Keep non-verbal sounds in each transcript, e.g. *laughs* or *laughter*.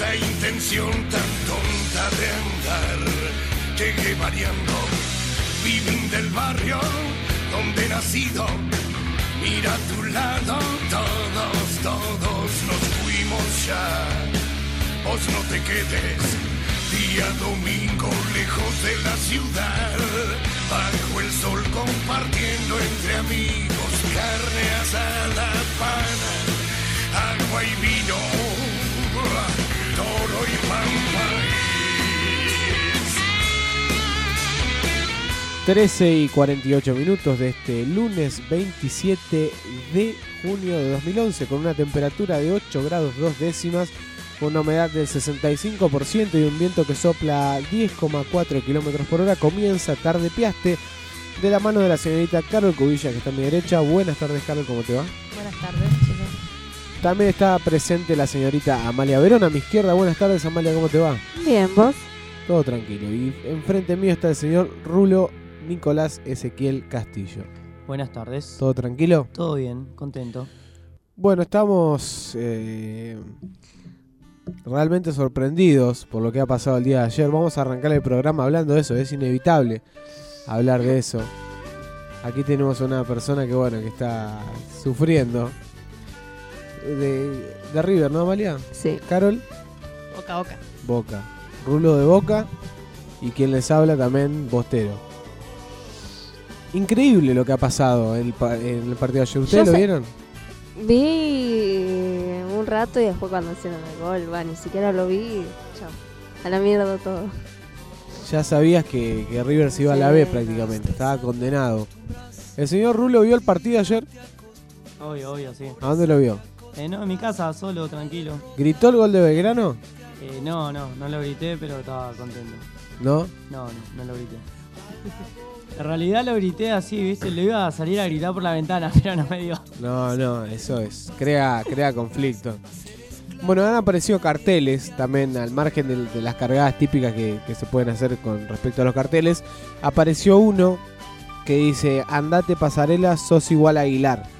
esa intención tan tonta de andar, llegué variando, vivín del barrio donde he nacido, mira a tu lado, todos, todos nos fuimos ya, vos no te quedes, día domingo lejos de la ciudad, bajo el sol compartiendo entre amigos carne asada, pan, agua y vino, toro y pampa. 13 y 48 minutos de este lunes 27 de junio de 2011 con una temperatura de 8 grados 2 décimas, con una humedad del 65% y un viento que sopla a 10,4 kilómetros por hora. Comienza tarde piaste de la mano de la señorita Carol Cubilla que está a mi derecha. Buenas tardes Carol, ¿cómo te va? Buenas tardes. También está presente la señorita Amalia Verón a mi izquierda. Buenas tardes Amalia, ¿cómo te va? Bien, ¿vos? Todo tranquilo. Y enfrente mío está el señor Rulo Nicolás Ezequiel Castillo. Buenas tardes. ¿Todo tranquilo? Todo bien, contento. Bueno, estamos eh, realmente sorprendidos por lo que ha pasado el día de ayer. Vamos a arrancar el programa hablando de eso, es inevitable hablar de eso. Aquí tenemos a una persona que bueno, que está sufriendo. De, de River, ¿no, Amalia? Sí. Carol, Boca a boca. Boca. Rulo de Boca y quien les habla también Bostero. Increíble lo que ha pasado en el, pa- en el partido de ayer. ¿Ustedes Yo lo sé- vieron? Vi un rato y después cuando hicieron el gol, va, ni siquiera lo vi. Chao. A la mierda todo. Ya sabías que, que River se iba a la B no, prácticamente, estaba condenado. ¿El señor Rulo vio el partido ayer? Obvio, obvio, sí. ¿A dónde lo vio? Eh, no, en mi casa, solo, tranquilo. ¿Gritó el gol de Belgrano? Eh, no, no, no lo grité, pero estaba contento. ¿No? No, no, no lo grité. *laughs* En realidad lo grité así, viste, lo iba a salir a gritar por la ventana, *laughs* pero no me dio. No, no, eso es. Crea, crea conflicto. Bueno, han aparecido carteles también al margen de, las cargadas típicas que, que se pueden hacer con respecto a los carteles. Apareció uno que dice, andate pasarela, sos igual a Aguilar.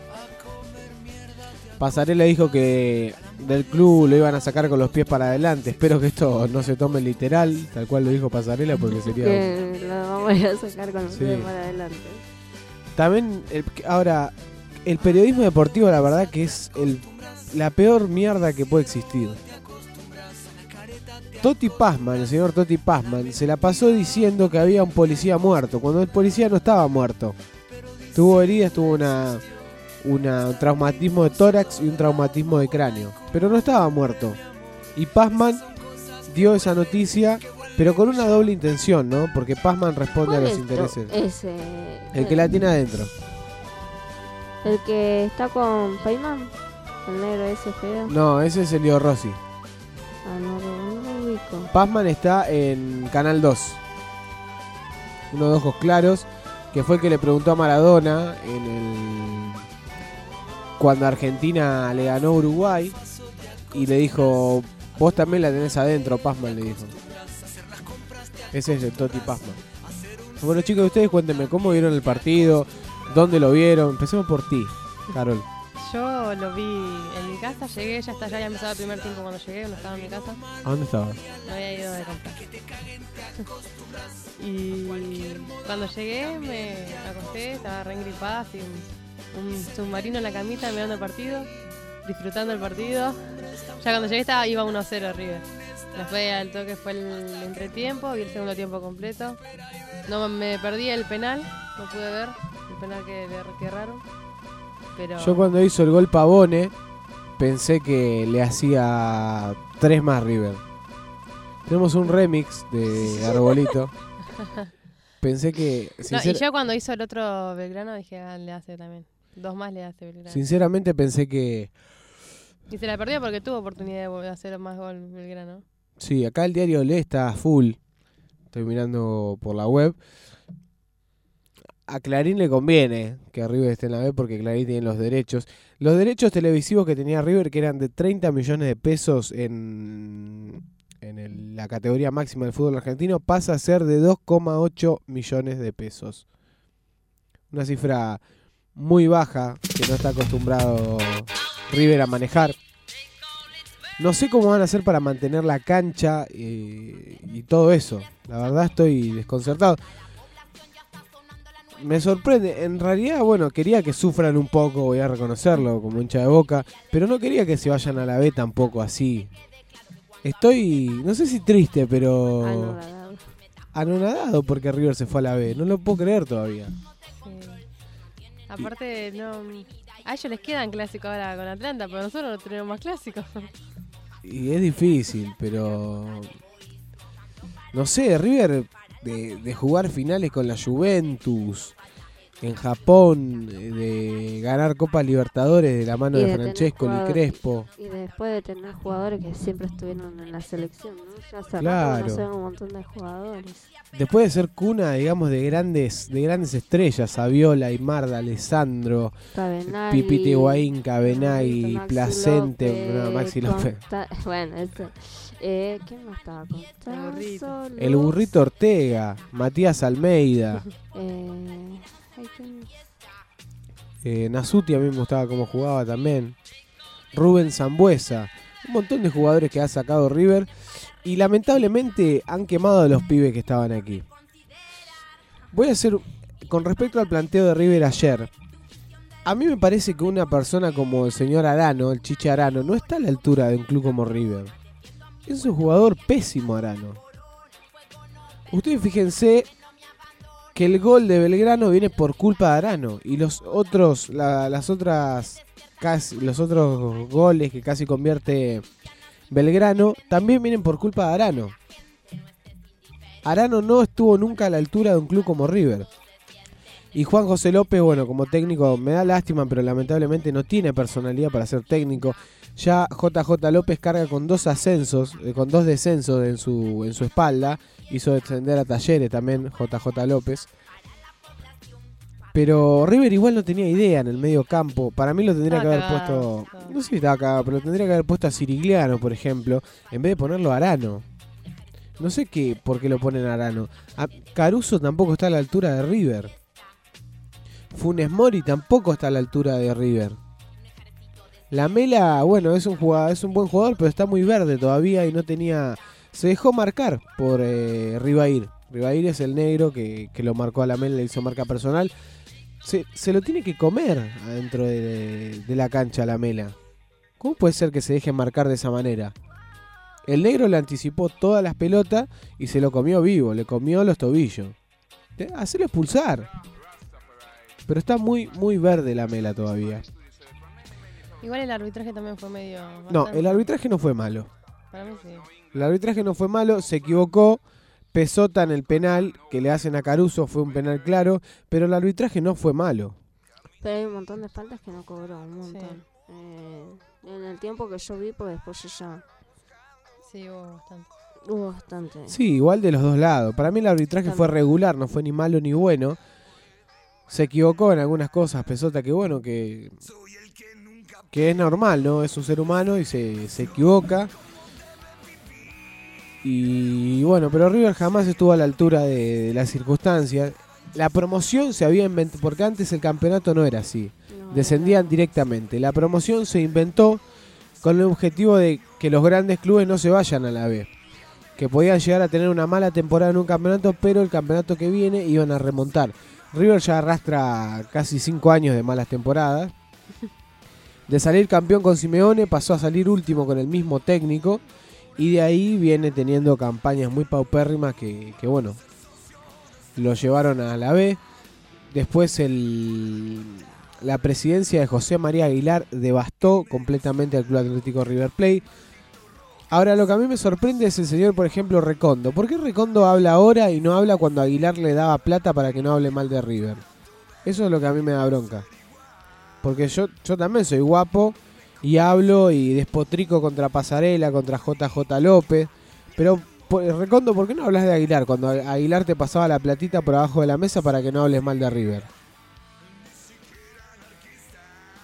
Pasarela dijo que del club lo iban a sacar con los pies para adelante. Espero que esto no se tome literal, tal cual lo dijo Pasarela, porque sería... Que lo vamos a sacar con los Sí. pies para adelante. También, el- ahora, el periodismo deportivo, la verdad que es el, la peor mierda que puede existir. Toti Pazman, el señor Toti Pazman, se la pasó diciendo que había un policía muerto, cuando el policía no estaba muerto. Tuvo heridas, tuvo una, una- un traumatismo de tórax y un traumatismo de cráneo, pero no estaba muerto. Y Pazman dio esa noticia, pero con una doble intención, ¿no? Porque Pazman responde a ¿Cuál los es intereses. Ese. El que la tiene adentro. El que está con Payman. El negro ese feo. No, ese es Elio Rossi. Ah, no, no, no lo ubico. chico. Pazman está en Canal 2. Uno de ojos claros, que fue el que le preguntó a Maradona en el cuando Argentina le ganó a Uruguay y le dijo, vos también la tenés adentro, Pazman, le dijo. Ese es el Toti Pazman. Bueno chicos, ustedes cuéntenme cómo vieron el partido, dónde lo vieron. Empecemos por ti, Carol. Yo lo vi en mi casa, llegué, ya está, ya había empezado el primer tiempo cuando llegué, no estaba en mi casa, ¿A dónde estabas? no había ido de comprar. *laughs* y cuando llegué me acosté, estaba re engripada, así un, submarino en la camita mirando el partido, disfrutando el partido. Ya cuando llegué estaba, iba 1-0 River. Después al toque fue el entretiempo, vi el segundo tiempo completo. No me perdí el penal, no pude ver el penal que que erraron. Pero Yo cuando hizo el gol Pavone, pensé que le hacía tres más River. Tenemos un remix de Arbolito. *laughs* Pensé que, No, y yo cuando hizo el otro Belgrano dije, ah, le hace también. Dos más le hace Belgrano. sinceramente pensé que... Y se la perdió porque tuvo oportunidad de hacer más gol Belgrano. Sí, acá el diario Le está full. Estoy mirando por la web. A Clarín le conviene que River esté en la B porque Clarín tiene los derechos. Los derechos televisivos que tenía River, que eran de 30 millones de pesos en, en el- la categoría máxima del fútbol argentino, pasa a ser de 2,8 millones de pesos. Una cifra muy baja que no está acostumbrado River a manejar. No sé cómo van a hacer para mantener la cancha y todo eso. La verdad estoy desconcertado. Me sorprende. En realidad, bueno, quería que sufran un poco, voy a reconocerlo como hincha de boca. Pero no quería que se vayan a la B tampoco así. Estoy, no sé si triste, pero Anodado. anonadado porque River se fue a la B. No lo puedo creer todavía. Aparte, no. A ellos les quedan clásicos ahora con Atlanta, pero nosotros no tenemos más clásicos. Y es difícil, pero. No sé, River de, de jugar finales con la Juventus en Japón, de ganar Copa Libertadores de la mano Y de Francesco y. Crespo. Y después de tener jugadores que siempre estuvieron en la selección, ¿no? Ya rato Claro. un montón de jugadores. Después de ser cuna, digamos, de grandes, de grandes estrellas, Saviola, Marda, Alessandro, Cabenagui, Pipiti Higuaín, Cabenagui, Maxi Placente, López, no, Maxi López. Consta- *laughs* Bueno, ese. Eh, ¿Quién más estaba? Constanzo, El burrito Ortega, Matías Almeida, *laughs* Eh. Eh, Nasuti a mí me gustaba cómo jugaba también. Rubén Zambuesa, un montón de jugadores que ha sacado River y lamentablemente han quemado a los pibes que estaban aquí. Voy a hacer, con respecto al planteo de River ayer, a mí me parece que una persona como el señor Arano, el Chiche Arano, no está a la altura de un club como River. Es un jugador pésimo Arano. Ustedes fíjense que el gol de Belgrano viene por culpa de Arano y los otros, la- las otras, casi, los otros goles que casi convierte Belgrano también vienen por culpa de Arano. Arano no estuvo nunca a la altura de un club como River. Y Juan José López, bueno, como técnico me da lástima, pero lamentablemente no tiene personalidad para ser técnico. Ya JJ López carga con dos ascensos, eh, con dos descensos en su, en su espalda. Hizo descender a Talleres también JJ López. Pero River igual no tenía idea en el medio campo. Para mí lo tendría que haber cagado, puesto. No sé si estaba cagado, pero lo tendría que haber puesto a Sirigliano, por ejemplo, en vez de ponerlo a Arano. No sé qué, por qué lo ponen a Arano. A- Caruso tampoco está a la altura de River. Funes Mori tampoco está a la altura de River. La Mela, bueno, es un jugador, es un buen jugador, pero está muy verde todavía y no tenía. Se dejó marcar por eh, Ribair. Ribair es el negro que, que lo marcó a la Mela, le hizo marca personal. Se, se lo tiene que comer adentro de, de la cancha la Mela. ¿Cómo puede ser que se deje marcar de esa manera? El negro le anticipó todas las pelotas y se lo comió vivo, le comió los tobillos. Hacelo expulsar. Pero está muy, muy verde la Mela todavía. Igual el arbitraje también fue medio. No, el arbitraje no fue malo. Para mí sí. El arbitraje no fue malo, se equivocó. Pesota en el penal que le hacen a Caruso fue un penal claro, pero el arbitraje no fue malo. Pero hay un montón de faltas que no cobró, un montón. Eh, en el tiempo que yo vi, pues después yo ya Sí, hubo bastante. Hubo bastante. Sí, igual de los dos lados. Para mí el arbitraje fue regular, no fue ni malo ni bueno. Se equivocó en algunas cosas, Pesota, que bueno, que, que es normal, ¿no? Es un ser humano y se, se equivoca. Y bueno, pero River jamás estuvo a la altura de, de las circunstancias. La promoción se había inventado, porque antes el campeonato no era así. No, Descendían directamente. La promoción se inventó con el objetivo de que los grandes clubes no se vayan a la B. Que podían llegar a tener una mala temporada en un campeonato, pero el campeonato que viene iban a remontar. River ya arrastra casi 5 años de malas temporadas. *laughs* De salir campeón con Simeone pasó a salir último con el mismo técnico. Y de ahí viene teniendo campañas muy paupérrimas que, que bueno, lo llevaron a la B. Después el, la presidencia de José María Aguilar devastó completamente al Club Atlético River Plate. Ahora lo que a mí me sorprende es el señor, por ejemplo, Recondo. ¿Por qué Recondo habla ahora y no habla cuando Aguilar le daba plata para que no hable mal de River? Eso es lo que a mí me da bronca. Porque yo, yo también soy guapo y hablo y despotrico contra Pasarela, contra JJ López. Pero, Recondo, ¿por qué no hablas de Aguilar cuando Aguilar te pasaba la platita por abajo de la mesa para que no hables mal de River?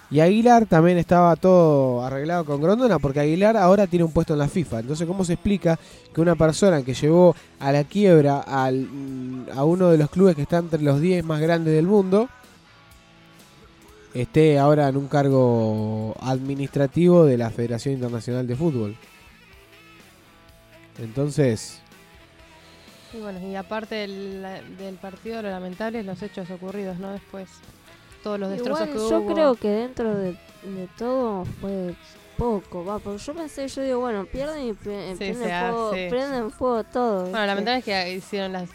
Y Aguilar también estaba todo arreglado con Grondona porque Aguilar ahora tiene un puesto en la FIFA. Entonces, ¿cómo se explica que una persona que llevó a la quiebra al- mm, a uno de los clubes que está entre los 10 más grandes del mundo esté ahora en un cargo administrativo de la Federación Internacional de Fútbol? Entonces, Y bueno, y aparte del, del partido, lo lamentable es los hechos ocurridos, ¿no? Después, todos los destrozos Igual que yo hubo. creo que dentro de, de todo fue poco, va, porque yo pensé, yo digo, bueno, pierden y pre- Sí, prenden, fuego, sí. prenden fuego todo. Bueno, ¿viste? lamentable es que hicieron las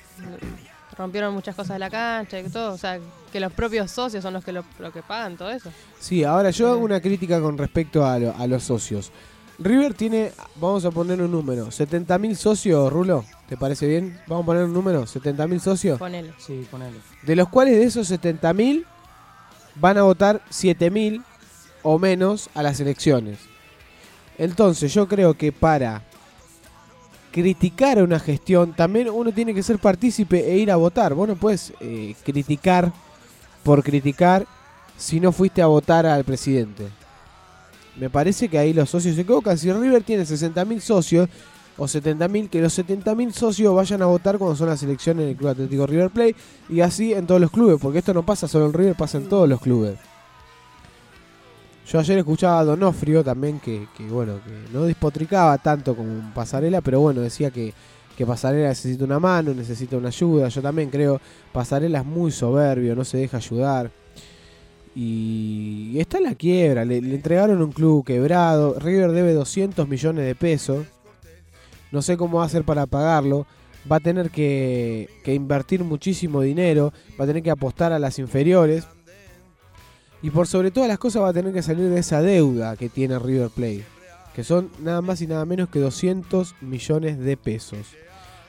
rompieron muchas cosas de la cancha y todo, o sea, que los propios socios son los que lo, lo que pagan todo eso. Sí, ahora yo hago una crítica con respecto a, lo- a los socios. River tiene, vamos a poner un número, 70.000 socios, Rulo, ¿te parece bien? Vamos a poner un número, 70.000 socios, Ponele. Sí, ponele. de los cuales de esos 70.000 van a votar 7.000 o menos a las elecciones. Entonces yo creo que para criticar a una gestión, también uno tiene que ser partícipe e ir a votar. Vos no puedes eh, criticar por criticar si no fuiste a votar al presidente. Me parece que ahí los socios se equivocan. Si River tiene 60.000 socios o 70.000, que los 70.000 socios vayan a votar cuando son las elecciones en el Club Atlético River Plate y así en todos los clubes, porque esto no pasa solo en River, pasa en todos los clubes. Yo ayer escuchaba a Donofrio también que, bueno, que no despotricaba tanto como Pasarela, pero bueno, decía que, que Pasarela necesita una mano, necesita una ayuda. Yo también creo, Pasarela es muy soberbio, no se deja ayudar. Y está en la quiebra, le, le entregaron un club quebrado, River debe 200 millones de pesos, no sé cómo va a hacer para pagarlo, va a tener que, que invertir muchísimo dinero, va a tener que apostar a las inferiores. Y por sobre todas las cosas va a tener que salir de esa deuda que tiene River Plate. Que son nada más y nada menos que 200 millones de pesos.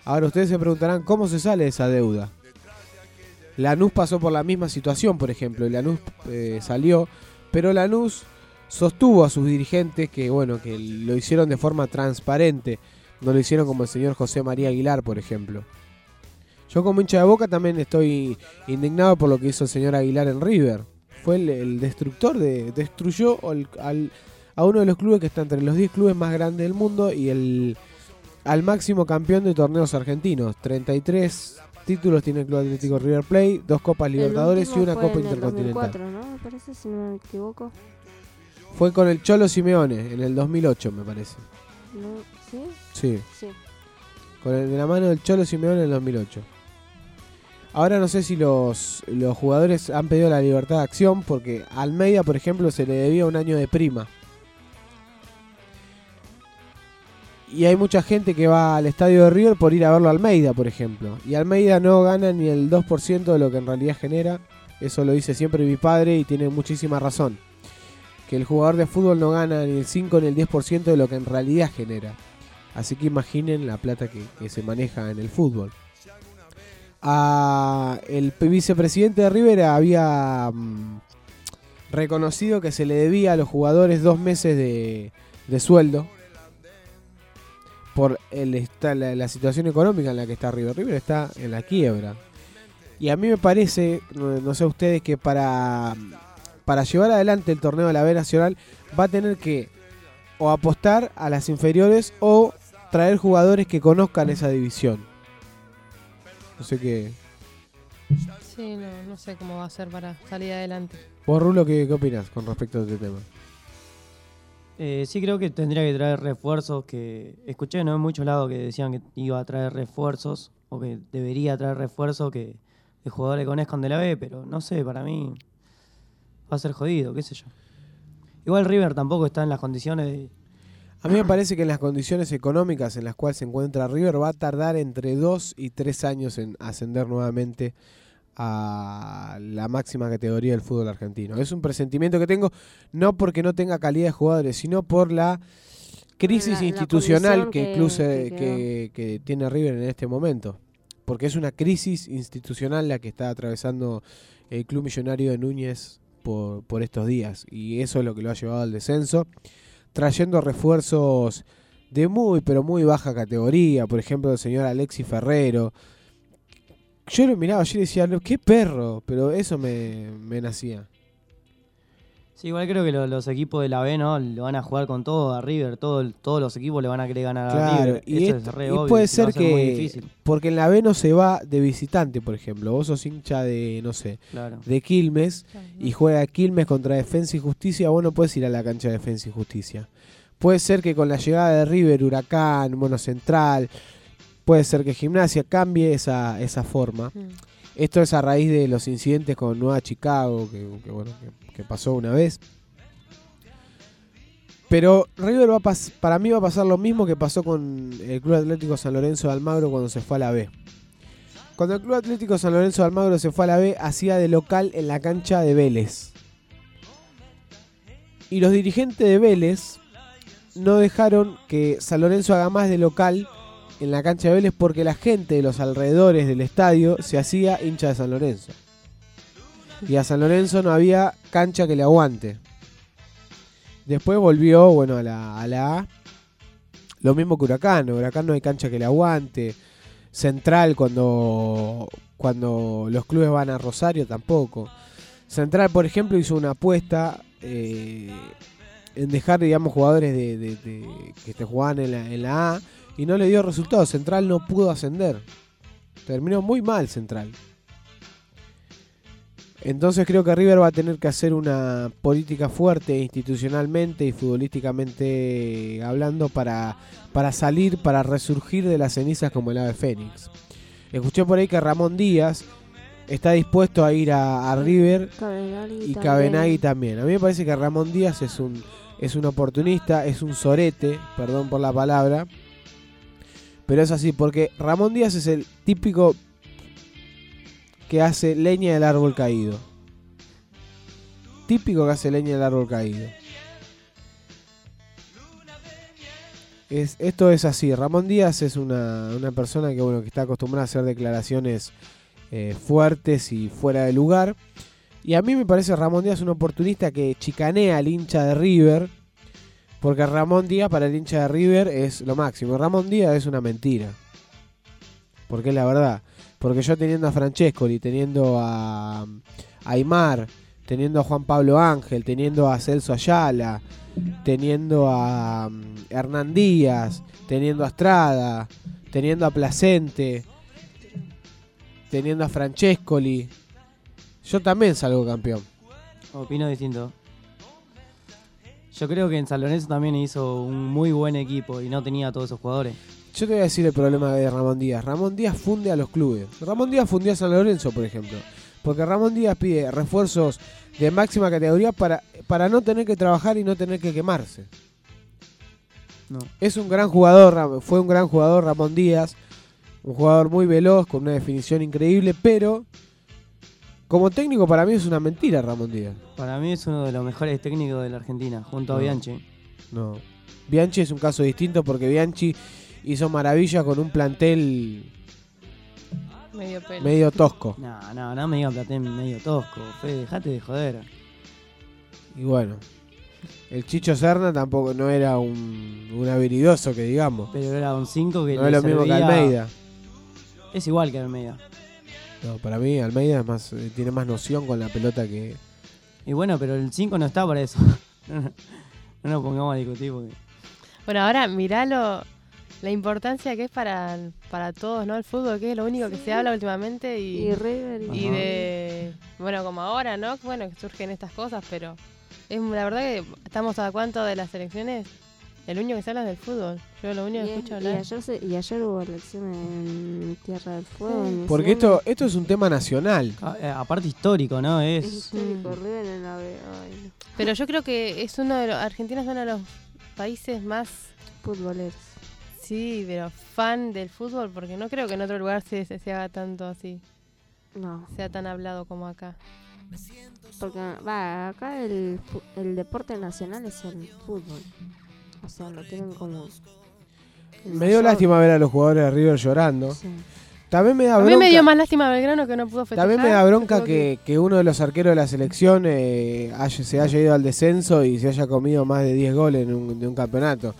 Ahora ustedes se preguntarán cómo se sale esa deuda. Lanús pasó por la misma situación, por ejemplo. Y Lanús eh, salió. Pero Lanús sostuvo a sus dirigentes que, bueno, que lo hicieron de forma transparente. No lo hicieron como el señor José María Aguilar, por ejemplo. Yo como hincha de boca también estoy indignado por lo que hizo el señor Aguilar en River. Fue el, destructor de. destruyó al- a uno de los clubes que está entre los 10 clubes más grandes del mundo y el al máximo campeón de torneos argentinos. 33 títulos tiene el Club Atlético River Plate, dos Copas Libertadores y una fue Copa en el Intercontinental. 2004, ¿no? Me parece, si no me equivoco. Fue con el Cholo Simeone en el 2008, me parece. ¿No? ¿Sí? Sí, Sí. con el de la mano del Cholo Simeone en el 2008. Ahora no sé si los, los jugadores han pedido la libertad de acción porque a Almeida, por ejemplo, se le debía un año de prima. Y hay mucha gente que va al estadio de River por ir a verlo a Almeida, por ejemplo. Y Almeida no gana ni el 2% de lo que en realidad genera. Eso lo dice siempre mi padre y tiene muchísima razón. Que el jugador de fútbol no gana ni el 5 ni el 10% de lo que en realidad genera. Así que imaginen la plata que, se maneja en el fútbol. Ah, el vicepresidente de River había mm, reconocido que se le debía a los jugadores dos meses de sueldo. Por el esta- la, la situación económica en la que está River. River está en la quiebra. Y a mí me parece, no, no sé ustedes, que para, para llevar adelante el torneo de la B Nacional va a tener que o apostar a las inferiores o traer jugadores que conozcan esa división. No sé qué. Sí, no, no sé cómo va a ser para salir adelante. Vos, Rulo, ¿qué, qué opinas con respecto a este tema? Eh, sí creo que tendría que traer refuerzos que escuché no en muchos lados que decían que iba a traer refuerzos o que debería traer refuerzos que de jugadores que conozcan de la B, pero no sé, para mí va a ser jodido, qué sé yo. Igual River tampoco está en las condiciones de... A mí me parece que en las condiciones económicas en las cuales se encuentra River va a tardar entre 2 y 3 años en ascender nuevamente a la máxima categoría del fútbol argentino. Es un presentimiento que tengo no porque no tenga calidad de jugadores, sino por la crisis La- institucional que, que- incluso que que, que tiene River en este momento. Porque es una crisis institucional la que está atravesando el Club Millonario de Núñez por, por estos días. Y eso es lo que lo ha llevado al descenso trayendo refuerzos de muy, pero muy baja categoría. Por ejemplo, el señor Alexis Ferrero. Yo lo miraba, yo decía, "No, qué perro, pero eso me, me nacía. Sí, igual creo que lo- los equipos de la B, ¿no? Lo van a jugar con todo a River, todo, todos los equipos le van a querer ganar a Claro, River. y, Eso esto- es re y obvio, puede a ser que. Porque en la B no se va de visitante, por ejemplo. Vos sos hincha de, no sé, claro. de Quilmes Claro, y juega Quilmes contra Defensa y Justicia, vos no puedes ir a la cancha de Defensa y Justicia. Puede ser que con la llegada de River, Huracán, Mono Central, puede ser que Gimnasia cambie esa, esa forma. Mm. Esto es a raíz de los incidentes con Nueva Chicago, que, que, bueno, que, que pasó una vez. Pero River va a para mí va a pasar lo mismo que pasó con el Club Atlético San Lorenzo de Almagro cuando se fue a la B. Cuando el Club Atlético San Lorenzo de Almagro se fue a la B, hacía de local en la cancha de Vélez. Y los dirigentes de Vélez no dejaron que San Lorenzo haga más de local en la cancha de Vélez porque la gente de los alrededores del estadio se hacía hincha de San Lorenzo. Y a San Lorenzo no había cancha que le aguante. Después volvió, bueno, a la, a la. Lo mismo que Huracán. Huracán no hay cancha que le aguante. Central cuando, cuando los clubes van a Rosario tampoco. Central, por ejemplo, hizo una apuesta eh, en dejar, digamos, jugadores de, de- de- que te jugaban en la, en la A y no le dio resultados. Central no pudo ascender. Terminó muy mal Central. Entonces creo que River va a tener que hacer una política fuerte institucionalmente y futbolísticamente hablando para, para salir, para resurgir de las cenizas como el ave fénix. Escuché por ahí que Ramón Díaz está dispuesto a ir a, a River Cabenagui y. Cabenagui también. A mí me parece que Ramón Díaz es un, es un oportunista, es un sorete, perdón por la palabra. Pero es así, porque Ramón Díaz es el típico que hace leña del árbol caído. Típico que hace leña del árbol caído. Es, esto es así. Ramón Díaz es una, una persona que, bueno, que está acostumbrada a hacer declaraciones eh, fuertes y fuera de lugar. Y a mí me parece Ramón Díaz un oportunista que chicanea al hincha de River. Porque Ramón Díaz para el hincha de River es lo máximo. Ramón Díaz es una mentira. Porque es la verdad. Porque yo teniendo a Francescoli, teniendo a, Aymar, teniendo a Juan Pablo Ángel, teniendo a Celso Ayala, teniendo a mm, Hernán Díaz, teniendo a Estrada, teniendo a Placente, teniendo a Francescoli, yo también salgo campeón. Opino distinto. Yo creo que en San Lorenzo también hizo un muy buen equipo y no tenía a todos esos jugadores. Yo te voy a decir el problema de Ramón Díaz. Ramón Díaz funde a los clubes. Ramón Díaz fundió a San Lorenzo, por ejemplo. Porque Ramón Díaz pide refuerzos de máxima categoría para, para no tener que trabajar y no tener que quemarse. No. Es un gran jugador, fue un gran jugador Ramón Díaz. Un jugador muy veloz, con una definición increíble, pero como técnico para mí es una mentira Ramón Díaz. Para mí es uno de los mejores técnicos de la Argentina, junto a No. Bianchi. No. Bianchi es un caso distinto porque Bianchi hizo maravillas con un plantel Medio pelo. medio tosco. No, no, no me digan Platén medio tosco. Fe, dejate de joder. Y bueno. El Chicho Serna tampoco no era un, un habilidoso que digamos. Pero era un 5 que No le es lo mismo que Almeida. Es igual que Almeida. No, para mí Almeida es más, eh, tiene más noción con la pelota que. Y bueno, pero el 5 no está para eso. *laughs* no nos pongamos a discutir porque... Bueno, ahora miralo, la importancia que es para, para todos, ¿no? El fútbol, que es lo único que se habla últimamente y, Y River y, y de, bueno, como ahora, ¿no? Bueno, que surgen estas cosas, pero es la verdad que estamos a cuánto de las elecciones, el único que se habla es del fútbol. Yo lo único y, que escucho y hablar. ayer se- y ayer hubo elecciones en Tierra del Fuego. Porque esto, esto es un tema nacional. Ah, eh, aparte histórico, ¿no? es Es... histórico, Mm. River en la B. Ay, no. Pero yo creo que es uno de los, Argentina es uno de los países más, Futboleros. sí, pero fan del fútbol, porque no creo que en otro lugar se, se, se haga tanto así, No, sea tan hablado como acá. porque va, acá el, el deporte nacional es el fútbol. O sea, lo tienen como. el Me dio lástima ver a los jugadores de River llorando. Sí. También me da A mí bronca. me dio más lástima Belgrano que no pudo festejar. También me da bronca que, que uno de los arqueros de la selección eh, haya- se haya ido al descenso y se haya comido más de 10 goles en un, de un campeonato.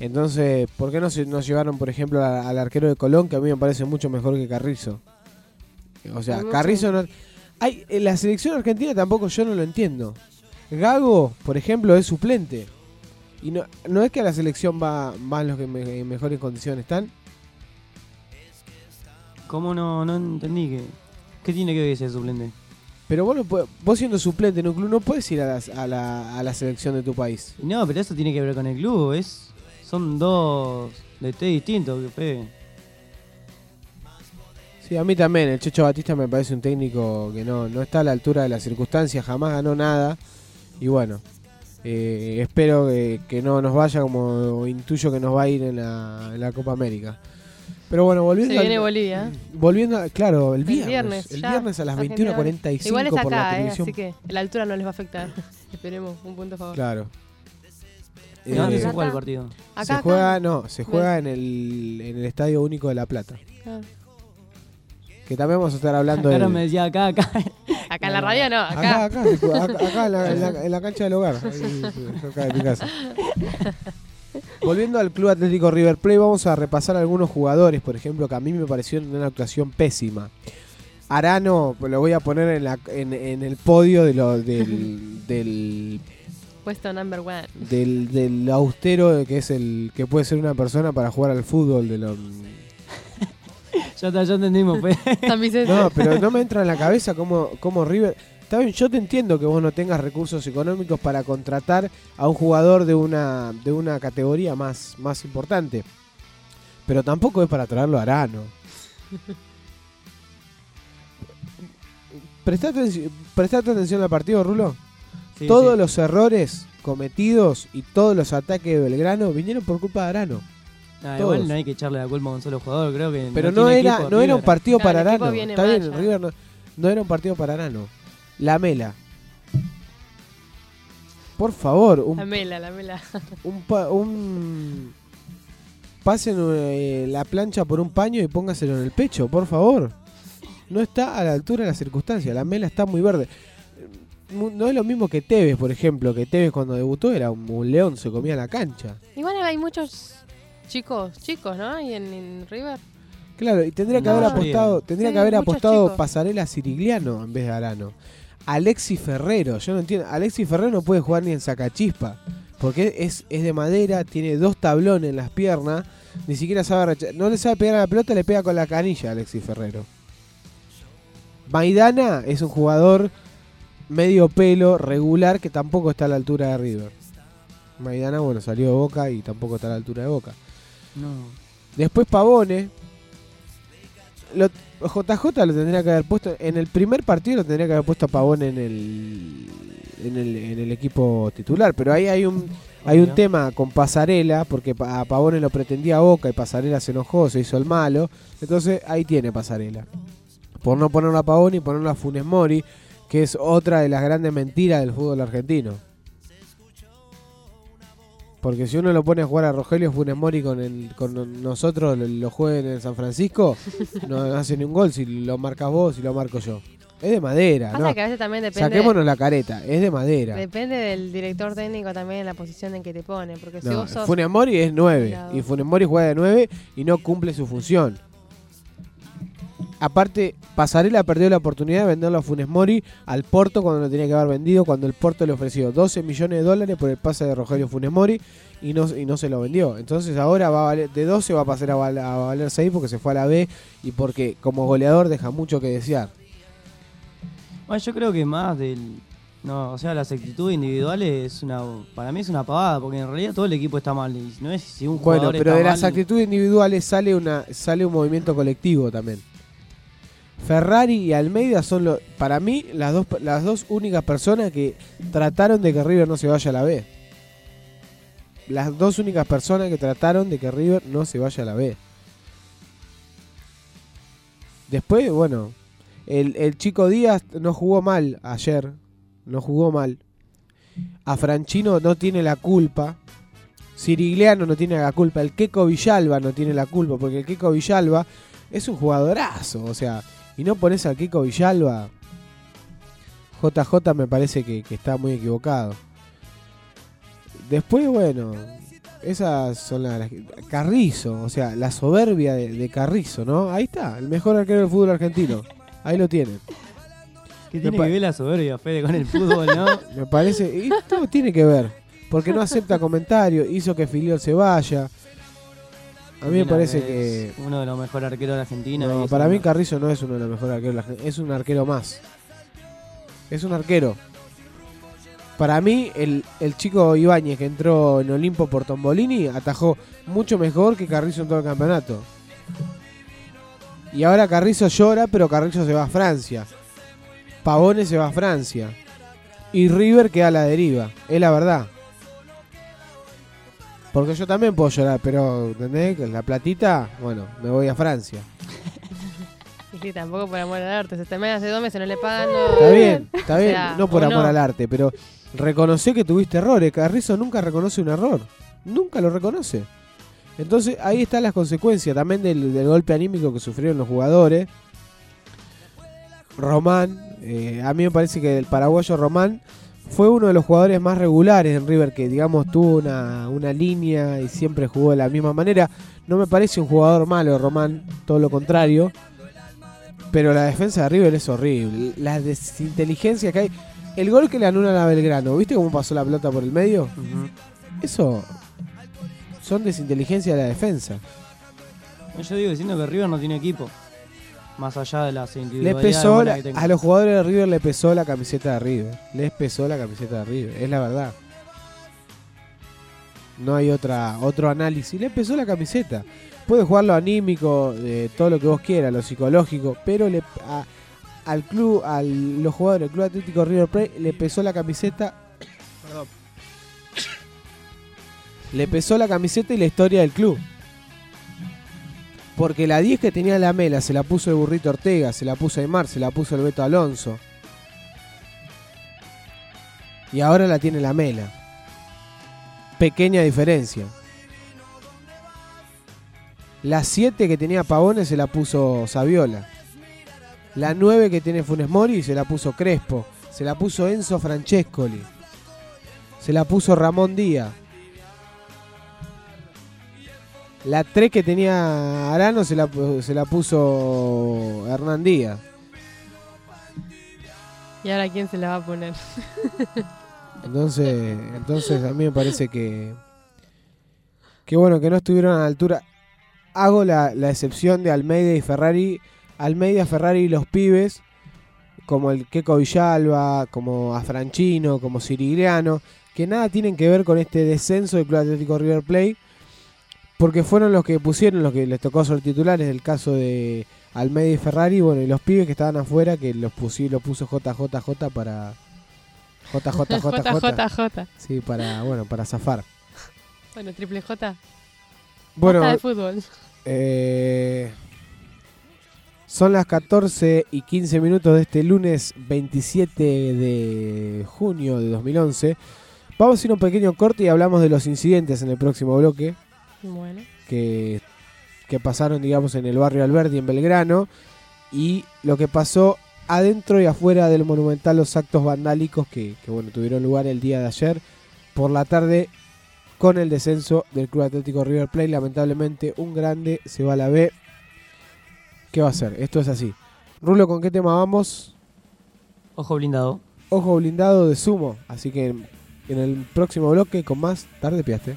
Entonces, ¿por qué no se, nos llevaron, por ejemplo, a- al arquero de Colón, que a mí me parece mucho mejor que Carrizo? O sea, Carrizo no... Hay, en la selección argentina tampoco yo no lo entiendo. Gago, por ejemplo, es suplente. Y no, no es que a la selección va, van los que me- en mejores condiciones están. ¿Cómo no, no entendí que... ¿Qué tiene que ver ese suplente? Pero vos, no podés- vos siendo suplente en un club no puedes ir a, las- a la, a la selección de tu país. No, pero eso tiene que ver con el club, es... Son dos DT distintos, que fue... Sí, a mí también. El Checho Batista me parece un técnico que no, no está a la altura de las circunstancias, jamás ganó nada. Y bueno, eh, espero que, que no nos vaya como intuyo que nos va a ir en la, en la Copa América. Pero bueno, volviendo Se al- viene Bolivia. Volviendo, a- claro, el El viernes. el viernes a las Argentina- 21.45 Igual es por la acá, eh, televisión. así que la altura no les va a afectar. *laughs* Esperemos, un punto a favor. Claro. ¿De dónde Eh, se juega el Plata. partido? Acá, se acá. juega, no, se juega en el, en el Estadio Único de La Plata. Ah. Que también vamos a estar hablando de... Claro, me decía acá, acá. *laughs* Acá en la radio no, Acá, acá. acá, acá, acá en, la, en la- en la cancha del hogar, ahí, *laughs* cerca de mi casa. Volviendo al Club Atlético River Plate, vamos a repasar algunos jugadores, por ejemplo, que a mí me parecieron una actuación pésima. Arano, pues, lo voy a poner en, la- en- en el podio de lo- del, *laughs* del, Puesto number one. del, del austero que es el que puede ser una persona para jugar al fútbol. De lo, Ya, está, ya entendimos, pues. *laughs* No, pero no me entra en la cabeza cómo, cómo River. Está bien, yo te entiendo que vos no tengas recursos económicos para contratar a un jugador de una, de una categoría más, más importante. Pero tampoco es para traerlo a Arano. Prestate atención, atención al partido, Rulo. Sí, todos sí. los errores cometidos y todos los ataques de Belgrano vinieron por culpa de Arano. Igual no hay que echarle la culpa a un solo jugador, creo que. Pero no, tiene era, equipo, no era un River. partido Claro, para equipo Arano. viene Está mal bien, ya. River no, no era un partido para Arano. La Mela. Por favor, un, La mela, la mela. *laughs* un, pa- un- pasen eh, la plancha por un paño y póngaselo en el pecho, por favor. No está a la altura de las circunstancias. La Mela está muy verde. Mu- No es lo mismo que Tevez, por ejemplo, que Tevez cuando debutó era un, un león, se comía la cancha. Igual hay muchos chicos, chicos, ¿no? Y en, en River. Claro, y tendría que No, haber apostado, tendría Sí, que haber apostado chicos. Pasarela Sirigliano en vez de Arano. Alexi Ferrero, yo no entiendo. Alexi Ferrero no puede jugar ni en sacachispa. Porque es, es de madera, tiene dos tablones en las piernas, ni siquiera sabe No le sabe pegar a la pelota, le pega con la canilla a Alexi Ferrero. Maidana es un jugador medio pelo, regular, que tampoco está a la altura de River. Maidana, bueno, salió de Boca y tampoco está a la altura de Boca. No. Después Pavone. Lo, JJ lo tendría que haber puesto. En el primer partido lo tendría que haber puesto a Pavone en el, en el, en el equipo titular. Pero ahí hay un, hay un tema con Pasarela. Porque a Pavone lo pretendía Boca y Pasarela se enojó, se hizo el malo. Entonces ahí tiene Pasarela. Por no ponerlo a Pavone y ponerlo a Funes Mori. Que es otra de las grandes mentiras del fútbol argentino. Porque si uno lo pone a jugar a Rogelio Funes Mori con, el, con nosotros, lo, jueguen en San Francisco, no *laughs* hace ni un gol si lo marcas vos y lo marco yo. Es de madera, Pasa ¿no? que a veces también depende, Saquémonos la careta, es de madera. depende del director técnico también en la posición en que te pone. Porque si No, vos sos. Funes Mori es 9 Claro. y Funes Mori juega de 9 y no cumple su función. Aparte, Pasarela perdió la oportunidad de venderlo a Funes Mori al Porto cuando lo tenía que haber vendido, cuando el Porto le ofreció 12 millones de dólares por el pase de Rogelio Funes Mori y no, y no se lo vendió. Entonces ahora va a valer, de 12 va a pasar a, val- a valer 6 porque se fue a la B y porque como goleador deja mucho que desear. Bueno, yo creo que más del. No, o sea, las actitudes individuales es una. Para mí es una pavada, porque en realidad todo el equipo está mal. Y no es si un Bueno, jugador pero está de las mal- actitudes individuales sale una sale un movimiento colectivo también. Ferrari y Almeida son para mí las dos las dos únicas personas que trataron de que River no se vaya a la B. Las dos únicas personas que trataron de que River no se vaya a la B. Después, bueno, el, el chico Díaz no jugó mal ayer, no jugó mal. A Franchino no tiene la culpa. Sirigliano no tiene la culpa, el Keco Villalba no tiene la culpa, porque el Keco Villalba es un jugadorazo, o sea, y no pones al Keco Villalba, JJ me parece que, que está muy equivocado. Después, bueno, esas son las... Carrizo, o sea, la soberbia de, de Carrizo, ¿no? Ahí está, el mejor arquero del fútbol argentino. Ahí lo tienen. ¿Qué tiene que ver la soberbia, Fede, con el fútbol, no? *laughs* Me parece. Y todo tiene que ver. Porque no acepta comentarios, hizo que Filiol se vaya. A mí me parece es que. Uno de los mejores arqueros de Argentina. No, para mí. Carrizo no es uno de los mejores arqueros. de la Argen- Es un arquero más. Es un arquero. Para mí, el, el chico Ibáñez que entró en Olimpo por Tombolini atajó mucho mejor que Carrizo en todo el campeonato. Y ahora Carrizo llora, pero Carrizo se va a Francia. Pavone se va a Francia. Y River queda a la deriva. Es la verdad. Porque yo también puedo llorar, pero ¿entendés? La platita, bueno, me voy a Francia. *laughs* Y sí, tampoco por amor al arte. Se te me hace dos meses, no le pagan. No. Está bien, *laughs* está O bien, sea, no por amor no. al arte, pero reconoce que tuviste errores. Carrizo nunca reconoce un error, nunca lo reconoce. Entonces ahí están las consecuencias también del, del golpe anímico que sufrieron los jugadores. Román, eh, a mí me parece que el paraguayo Román fue uno de los jugadores más regulares en River que digamos tuvo una, una línea y siempre jugó de la misma manera. No me parece un jugador malo Román, todo lo contrario. Pero la defensa de River es horrible. La desinteligencia que hay. El gol que le anulan a Belgrano, ¿viste cómo pasó la pelota por el medio? Eso son desinteligencia de la defensa. Yo digo diciendo que River no tiene equipo. Más allá de las individualidades pesó buenas la- que a los jugadores de River le pesó la camiseta de River. Les pesó la camiseta de River, es la verdad. No hay otra otro análisis. Le pesó la camiseta. Puede jugar lo anímico, eh, todo lo que vos quieras, lo psicológico, pero le, a- al club, a los jugadores del Club Atlético River Plate le pesó la camiseta. *coughs* Perdón. Le pesó la camiseta y la historia del club. Porque la 10 que tenía la Mela se la puso el burrito Ortega, se la puso Aymar, se la puso el Beto Alonso. Y ahora la tiene la Mela. Pequeña diferencia. La 7 que tenía Pavones se la puso Saviola. La 9 que tiene Funes Mori se la puso Crespo. Se la puso Enzo Francescoli. Se la puso Ramón Díaz. La 3 que tenía Arano se la, se la puso Hernán Díaz. ¿Y ahora quién se la va a poner? *laughs* Entonces, entonces a mí me parece que que bueno que no estuvieron a la altura. Hago la, la excepción de Almeida y Ferrari. Almeida, Ferrari y los pibes, como el Keco Villalba, como a Franchino, como Sirigliano, que nada tienen que ver con este descenso del Club Atlético River Plate, porque fueron los que pusieron, los que les tocó ser titulares del caso de Almeida y Ferrari, bueno, y los pibes que estaban afuera, que los, pusi- los puso JJJ para... JJJJ. JJJ. *laughs* Sí, para, bueno, para zafar. Bueno, triple J. Bueno, J de fútbol. eh, son las 14 y 15 minutos de este lunes 27 de junio de 2011. Vamos a ir a un pequeño corte y hablamos de los incidentes en el próximo bloque Bueno. que, que pasaron, digamos, en el barrio Alberti, en Belgrano, y lo que pasó adentro y afuera del Monumental los actos vandálicos que, que, bueno, tuvieron lugar el día de ayer por la tarde con el descenso del Club Atlético River Plate. Lamentablemente un grande se va a la B. ¿Qué va a hacer? Esto es así. Rulo, ¿con qué tema vamos? Ojo blindado. Ojo blindado de sumo. Así que en, en el próximo bloque con más tarde piaste.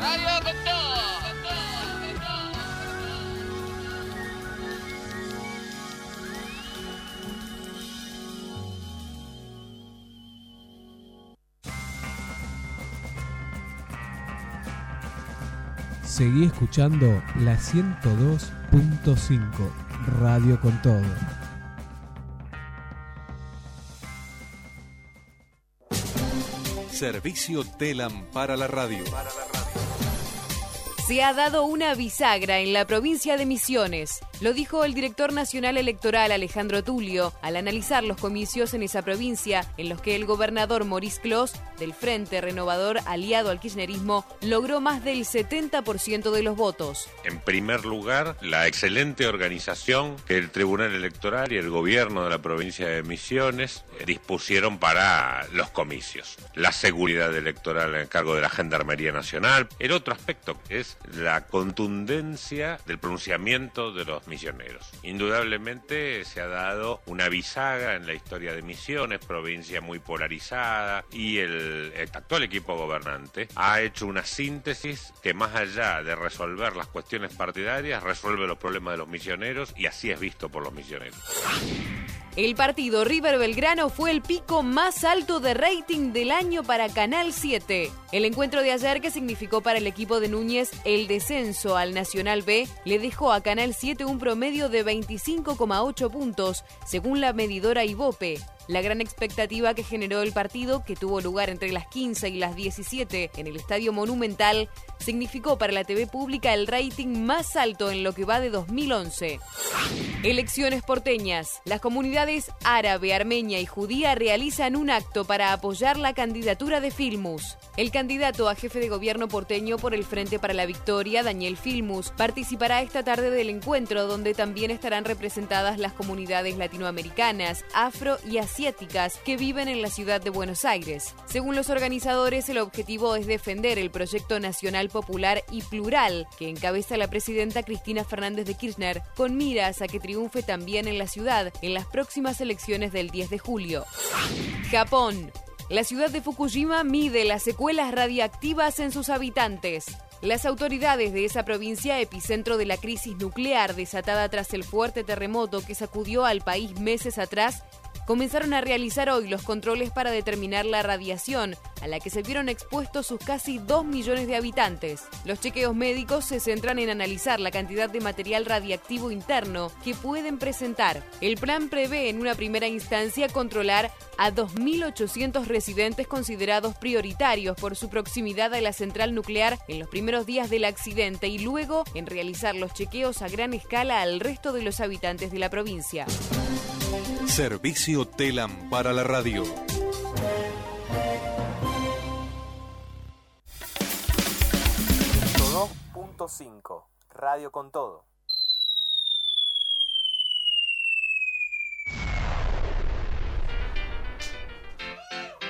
Radio todo. Seguí escuchando la 102.5 Radio con todo. Servicio Telam para la radio. Se ha dado una bisagra en la provincia de Misiones. Lo dijo el director nacional electoral Alejandro Tulio al analizar los comicios en esa provincia en los que el gobernador Maurice Clos, del Frente Renovador aliado al kirchnerismo, logró más del 70% de los votos. En primer lugar, la excelente organización que el Tribunal Electoral y el gobierno de la provincia de Misiones eh, dispusieron para los comicios. La seguridad electoral en cargo de la Gendarmería Nacional. El otro aspecto es la contundencia del pronunciamiento de los misioneros. Indudablemente se ha dado una bisagra en la historia de Misiones, provincia muy polarizada, y el, el actual equipo gobernante ha hecho una síntesis que más allá de resolver las cuestiones partidarias, resuelve los problemas de los misioneros y así es visto por los misioneros. El partido River Belgrano fue el pico más alto de rating del año para Canal 7. El encuentro de ayer, que significó para el equipo de Núñez el descenso al Nacional B, le dejó a Canal 7 un promedio de 25,8 puntos, según la medidora Ibope. La gran expectativa que generó el partido, que tuvo lugar entre las 15 y las 17 en el Estadio Monumental, significó para la TV pública el rating más alto en lo que va de 2011. Elecciones porteñas. Las comunidades árabe, armenia y judía realizan un acto para apoyar la candidatura de Filmus. El candidato a jefe de gobierno porteño por el Frente para la Victoria, Daniel Filmus, participará esta tarde del encuentro donde también estarán representadas las comunidades latinoamericanas, afro y asiáticas que viven en la ciudad de Buenos Aires. Según los organizadores, el objetivo es defender el proyecto nacional popular y plural que encabeza la presidenta Cristina Fernández de Kirchner con miras a que triunfe también en la ciudad en las próximas elecciones del 10 de julio. Japón. La ciudad de Fukushima mide las secuelas radiactivas en sus habitantes. Las autoridades de esa provincia, epicentro de la crisis nuclear desatada tras el fuerte terremoto que sacudió al país meses atrás, comenzaron a realizar hoy los controles para determinar la radiación a la que se vieron expuestos sus casi 2 millones de habitantes. Los chequeos médicos se centran en analizar la cantidad de material radiactivo interno que pueden presentar. El plan prevé en una primera instancia controlar a 2.800 residentes considerados prioritarios por su proximidad a la central nuclear en los primeros días del accidente y luego en realizar los chequeos a gran escala al resto de los habitantes de la provincia. Servicio Telam para la radio. .5 Radio con todo.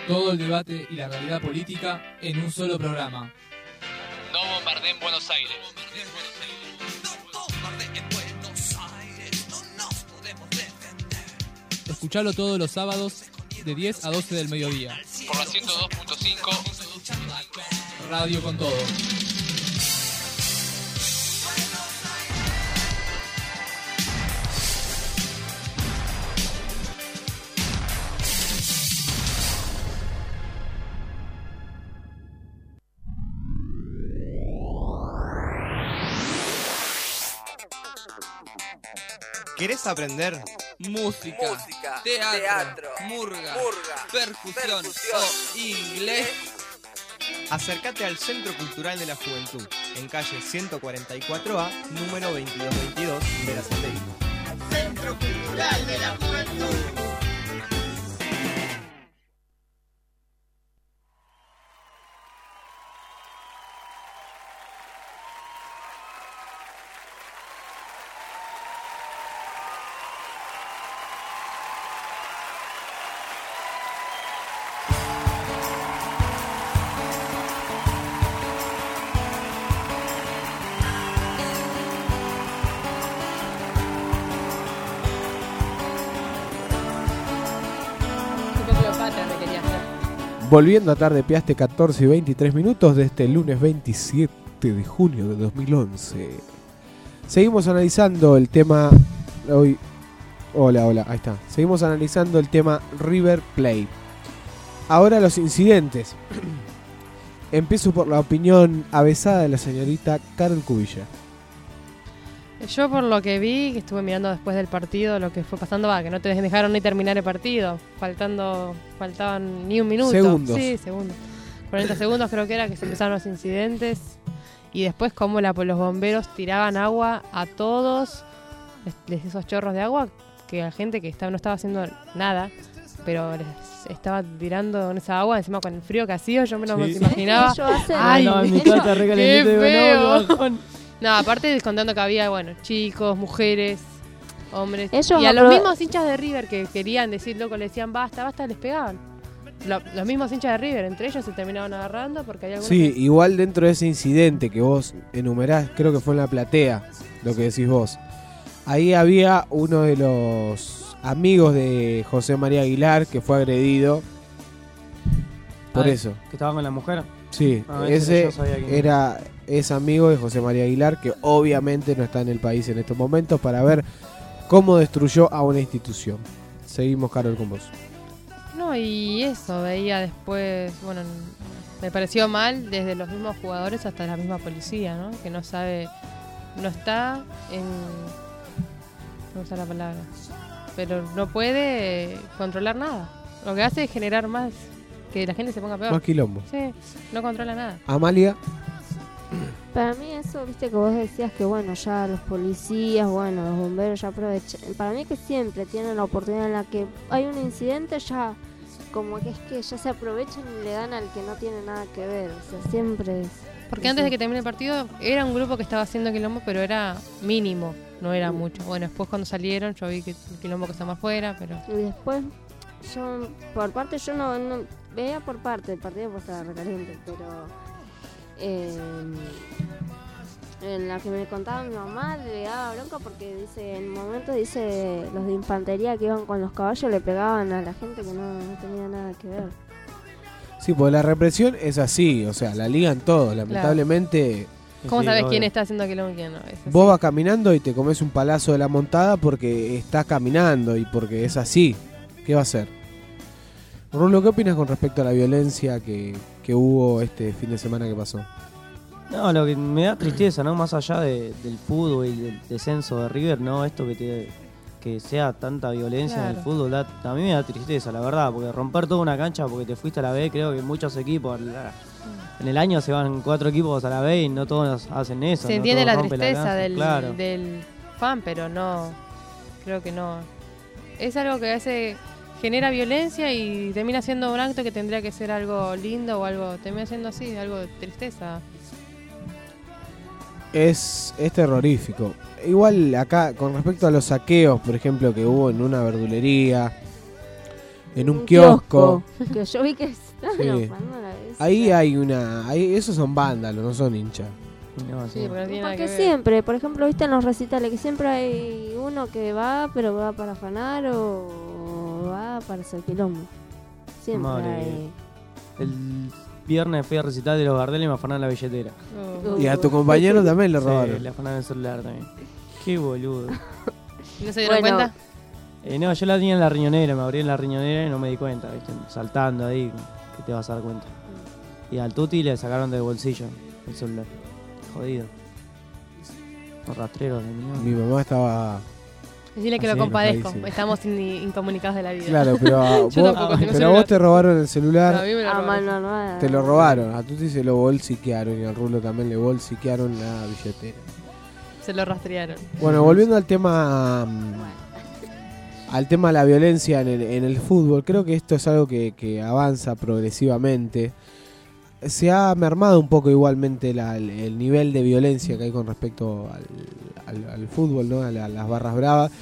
Todo el debate y la realidad política en un solo programa. No bombardeen Buenos Aires. Escuchalo todos los sábados de 10 a 12 del mediodía. Por la 102.5 Radio con todo. ¿Querés aprender? Música, Música, teatro, teatro, murga, murga, percusión, percusión o inglés. Acércate al Centro Cultural de la Juventud, en calle 144A, número 2222 de la Satélite. Centro Cultural de la Juventud. Volviendo a tarde piaste 14 y 23 minutos de este lunes 27 de junio de 2011. Seguimos analizando el tema hoy. Hola, hola, ahí está. Seguimos analizando el tema River Plate. Ahora los incidentes. *clears throat* Empiezo por la opinión avesada de la señorita Carol Cubilla. Yo por lo que vi, que estuve mirando después del partido, lo que fue pasando, va, que no te dejaron ni terminar el partido, faltando, faltaban ni un minuto. Segundos. Sí, segundos. 40 segundos creo que era que se empezaron los incidentes y después como la, los bomberos tiraban agua a todos, les- esos chorros de agua, que a gente que estaba, no estaba haciendo nada, pero les estaba tirando en esa agua, encima con el frío que hacía, yo me lo Sí. imaginaba. *laughs* Ellos hacen- Ay, No, en mi casa qué calentito, digo, no, feo. No, aparte descontando que había, bueno, chicos, mujeres, hombres. Ellos y a los mismos hinchas de River que querían decir, loco, le decían basta, basta, les pegaban. Lo- los mismos hinchas de River, entre ellos se terminaban agarrando porque hay algunos Sí, que- igual dentro de ese incidente que vos enumerás, creo que fue en la platea, lo que decís vos. Ahí había uno de los amigos de José María Aguilar que fue agredido. Por eso. Que estaba con la mujer. Sí, Ah, ese era es amigo de José María Aguilar que obviamente no está en el país en estos momentos para ver cómo destruyó a una institución. Seguimos, Carol, con vos. No, y eso, veía después, bueno, me pareció mal desde los mismos jugadores hasta la misma policía, ¿no? Que no sabe, no está en... ¿Cómo está la palabra? pero no puede controlar nada. Lo que hace es generar más, que la gente se ponga peor. Más quilombo. Sí, no controla nada. Amalia, Para mí eso, viste que vos decías que bueno, ya los policías, bueno, los bomberos ya aprovechan. Para mí que siempre tienen la oportunidad en la que hay un incidente ya como que es que ya se aprovechan y le dan al que no tiene nada que ver. O sea, siempre es... Porque antes de que termine el partido era un grupo que estaba haciendo quilombo, pero era mínimo, no era mucho. Bueno, después cuando salieron yo vi que el quilombo que estaba afuera, pero... Y después, yo, por parte, yo no, no- veía por parte, el partido pues estaba recaliente, pero eh, en la que me contaba mi mamá le daba bronca porque dice, en un momento dice, los de infantería que iban con los caballos le pegaban a la gente que no, no tenía nada que ver. sí, porque la represión es así, o sea, la ligan todos, lamentablemente. ¿Cómo Sí, sabes quién está haciendo quilombo y quién no? Es. Vos vas caminando y te comes un palazo de la montada porque estás caminando y porque es así. ¿Qué va a hacer? Rulo, ¿qué opinas con respecto a la violencia que, que hubo este fin de semana que pasó? No, lo que me da tristeza, ¿no? Más allá de- del fútbol y del descenso de River, ¿no? Esto que te que sea tanta violencia en el fútbol, da- a mí me da tristeza, la verdad, porque romper toda una cancha porque te fuiste a la B, creo que muchos equipos, la- en el año se van cuatro equipos a la B y no todos hacen eso. Se entiende la tristeza del, claro. del fan, pero no, creo que no. Es algo que hace, genera violencia y termina siendo un acto que tendría que ser algo lindo o algo, termina siendo así, algo de tristeza. Es, es terrorífico. Igual acá, con respecto a los saqueos, por ejemplo, que hubo en una verdulería, en un, kiosco, Que yo vi que estaban *laughs* Sí. ahí hay una... Ahí, esos son vándalos, no son hinchas. No, Sí, porque tiene que siempre, por ejemplo, viste en los recitales que siempre hay uno que va, pero va para afanar o va para hacer quilombo. Siempre Madre. hay. El viernes fui a recitar de los Gardel y me afanaron la billetera. Oh. Y a tu compañero también le Sí, robaron. le afanaron el celular también. Qué boludo. *laughs* ¿No se dieron Bueno. cuenta? Eh, no, yo la tenía en la riñonera, me abrí en la riñonera y no me di cuenta, ¿viste? Saltando ahí, que te vas a dar cuenta. Y al Tuti le sacaron del bolsillo el celular. Jodido. Los rastreros de mierda. Mi mamá estaba... Decirle que Así, lo compadezco, enojadísimo. estamos in- incomunicados de la vida. Claro, pero, *laughs* a vos, Yo tampoco tengo pero a celular. vos te robaron el celular. No, a mí me lo A robaron. mano. Te lo robaron, a Tuti se lo bolsiquearon y al Rulo también le bolsiquearon la billetera. Se lo rastrearon. Bueno, volviendo al tema mm, al tema de la violencia en el, en el fútbol, creo que esto es algo que, que avanza progresivamente. Se ha mermado un poco igualmente la- el, el nivel de violencia que hay con respecto al, al- al fútbol, ¿no? A, la- a las barras bravas.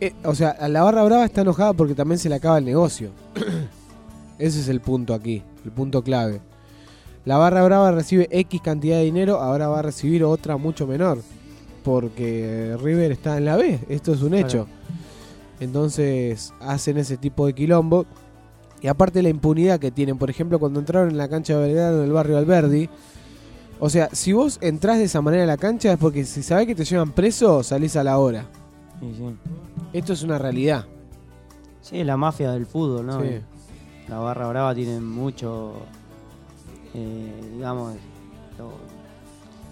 Eh, o sea, a la barra brava está enojada porque también se le acaba el negocio. *clears throat* Ese es el punto aquí, el punto clave. La barra brava recibe X cantidad de dinero, ahora va a recibir otra mucho menor. Porque River está en la B, esto es un hecho. Entonces hacen ese tipo de quilombo. Y aparte la impunidad que tienen, por ejemplo, cuando entraron en la cancha de Belgrano del barrio Alberdi. O sea, si vos entrás de esa manera a la cancha es porque si sabés que te llevan preso, salís a la hora. Sí, sí. Esto es una realidad. Sí, es la mafia del fútbol, ¿no? Sí. La barra brava tiene mucho, eh, digamos, lo-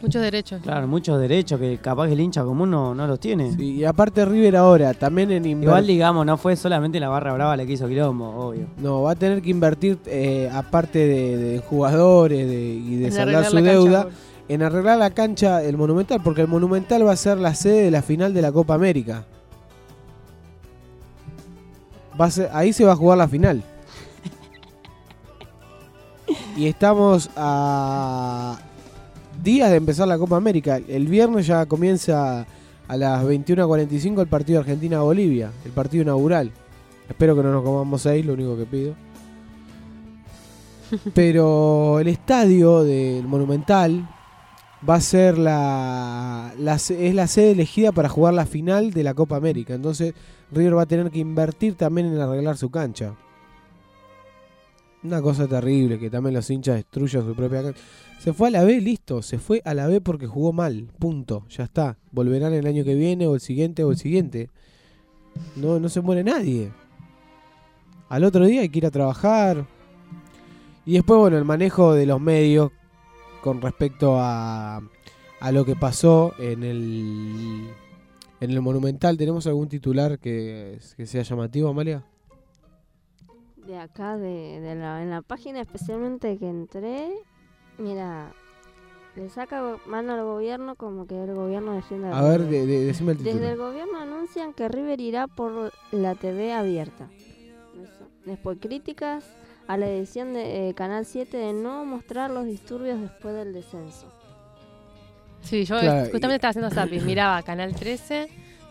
Muchos derechos. claro, muchos derechos que capaz que el hincha común no, no los tiene. Sí, y aparte River ahora, también en inver- Igual digamos, no fue solamente la barra brava la que hizo quilombo, obvio. No, va a tener que invertir, eh, aparte de, de jugadores de- y de saldar su cancha, deuda, en arreglar la cancha del Monumental, porque el Monumental va a ser la sede de la final de la Copa América. Va a ser- ahí se va a jugar la final. *laughs* Y estamos a días de empezar la Copa América. El viernes ya comienza a las 21.45 el partido Argentina-Bolivia, el partido inaugural. Espero que no nos comamos ahí, lo único que pido. *laughs* Pero el estadio del Monumental va a ser la, la es la sede elegida para jugar la final de la Copa América. Entonces River va a tener que invertir también en arreglar su cancha. Una cosa terrible que también los hinchas destruyan su propia cancha. Se fue a la B, listo. Se fue a la B porque jugó mal. Punto. Ya está. Volverán el año que viene o el siguiente o el siguiente. No, no se muere nadie. Al otro día hay que ir a trabajar. Y después, bueno, el manejo de los medios con respecto a, a lo que pasó en el, en el Monumental. ¿Tenemos algún titular que, que sea llamativo, Amalia? De acá, de, de la, en la página especialmente que entré, mira, le saca mano al gobierno como que el gobierno defiende A ver, de, de- decime el Desde título. el gobierno anuncian que River irá por la TV abierta. Eso. Después críticas a la edición de eh, Canal 7 de no mostrar los disturbios después del descenso. Sí, yo Claro, justamente estaba haciendo zapis. Miraba Canal 13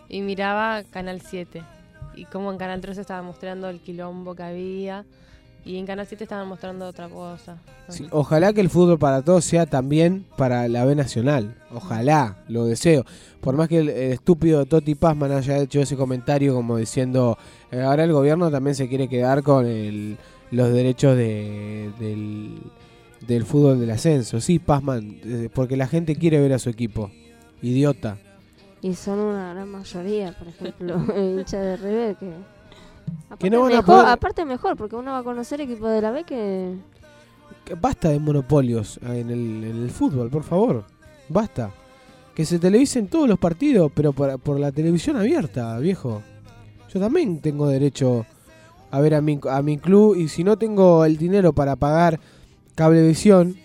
y miraba Canal 7. Y como en Canal 13 estaba mostrando el quilombo que había. Y en Canal 7 estaban mostrando otra cosa. Sí, ojalá que el fútbol para todos sea también para la B Nacional. Ojalá, lo deseo. Por más que el, el estúpido Toti Pazman haya hecho ese comentario como diciendo, eh, ahora el gobierno también se quiere quedar con el- los derechos de- del, del fútbol del ascenso. Sí, Pazman, eh, porque la gente quiere ver a su equipo. Idiota. Y son una gran mayoría, por ejemplo, *laughs* hinchas de River que... Aparte, no mejor, poder- aparte mejor, porque uno va a conocer equipos de la B que... Que Basta de monopolios en el, en el fútbol, por favor. Basta. Que se televisen todos los partidos, pero por, por la televisión abierta, viejo. Yo también tengo derecho a ver a mi, a mi club y si no tengo el dinero para pagar cablevisión,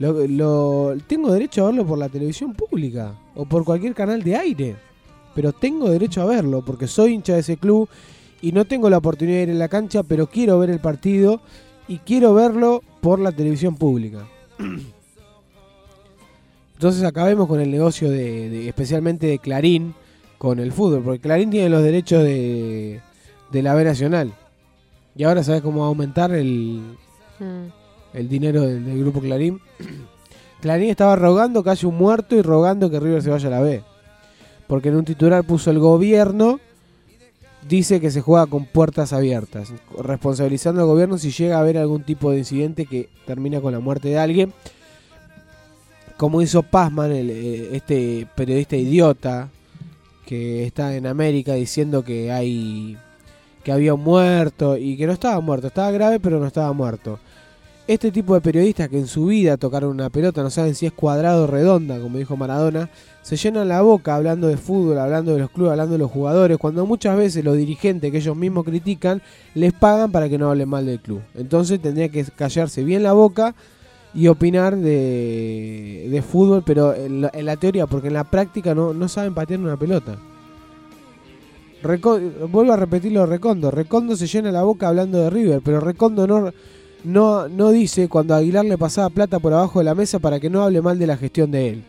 lo, tengo derecho a verlo por la televisión pública o por cualquier canal de aire. Pero tengo derecho a verlo porque soy hincha de ese club y no tengo la oportunidad de ir en la cancha, pero quiero ver el partido y quiero verlo por la televisión pública. *clears throat* Entonces acabemos con el negocio de, especialmente de Clarín con el fútbol, porque Clarín tiene los derechos de, de la B Nacional. Y ahora sabes cómo va a aumentar el, Mm. El dinero del, grupo Clarín. *clears throat* Clarín estaba rogando haya un muerto y rogando que River se vaya a la B. Porque en un titular puso el gobierno, dice que se juega con puertas abiertas, responsabilizando al gobierno si llega a haber algún tipo de incidente que termina con la muerte de alguien. Como hizo Pazman, el, eh, este periodista idiota que está en América diciendo que hay que había un muerto y que no estaba muerto, estaba grave pero no estaba muerto. Este tipo de periodistas que en su vida tocaron una pelota, no saben si es cuadrado o redonda, como dijo Maradona, se llenan la boca hablando de fútbol, hablando de los clubes, hablando de los jugadores, cuando muchas veces los dirigentes que ellos mismos critican les pagan para que no hablen mal del club. Entonces tendría que callarse bien la boca y opinar de, de fútbol, pero en la, teoría, porque en la práctica no, no saben patear una pelota. Vuelvo a repetirlo Recondo. Recondo se llena la boca hablando de River, pero Recondo no, no, no dice cuando Aguilar le pasaba plata por abajo de la mesa para que no hable mal de la gestión de él.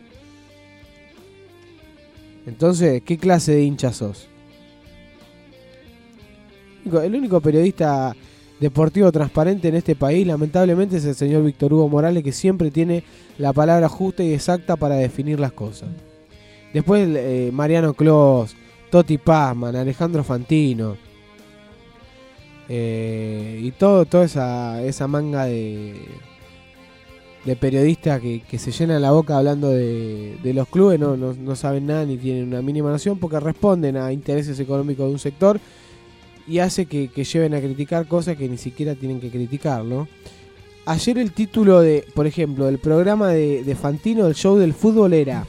Entonces, ¿qué clase de hincha sos? El único periodista deportivo transparente en este país, lamentablemente, es el señor Víctor Hugo Morales, que siempre tiene la palabra justa y exacta para definir las cosas. Después, eh, Mariano Clos, Toti Pazman, Alejandro Fantino. Eh, y todo, toda esa, esa manga de, de periodistas que, se llenan la boca hablando de, los clubes, no, no, saben nada ni tienen una mínima noción porque responden a intereses económicos de un sector y hace que, lleven a criticar cosas que ni siquiera tienen que criticar, ¿no? Ayer el título de, por ejemplo, del programa de, de Fantino, del show del fútbol era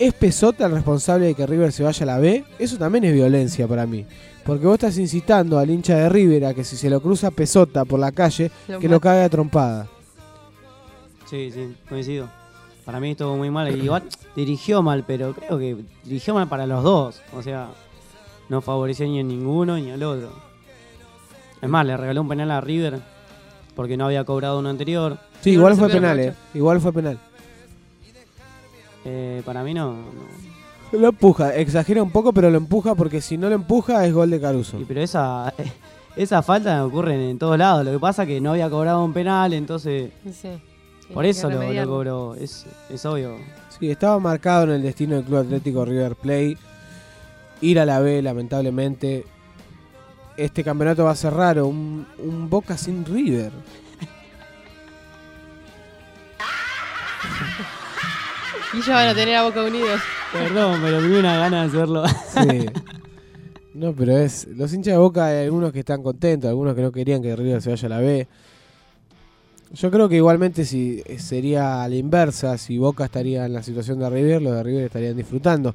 ¿Es Pesota el responsable de que River se vaya a la B? Eso también es violencia para mí. Porque vos estás incitando al hincha de River a que si se lo cruza Pesota por la calle, Lo que lo cague a trompada. Sí, sí, coincido. Para mí estuvo muy mal. Igual dirigió mal, pero creo que dirigió mal para los dos. O sea, no favoreció ni a ninguno ni al otro. Es más, le regaló un penal a River porque no había cobrado uno anterior. Sí, igual fue penal, eh. Igual fue penal. Eh, para mí no, no. Lo empuja, exagera un poco, pero lo empuja porque si no lo empuja es gol de Caruso. Y pero esa, *laughs* esa falta ocurre en todos lados. Lo que pasa es que no había cobrado un penal, entonces Sí, por eso lo, cobró. Es, es obvio. Sí, estaba marcado en el destino del Club Atlético River Plate. Ir a la B, lamentablemente. Este campeonato va a ser raro. Un, un Boca sin River. *laughs* Y ya van a tener a Boca Unidos. Perdón, pero me dio una gana de hacerlo. Sí. *laughs* No, pero es. Los hinchas de Boca hay algunos que están contentos, algunos que no querían que River se vaya a la B. Yo creo que igualmente si sería a la inversa, si Boca estaría en la situación de River, los de River estarían disfrutando.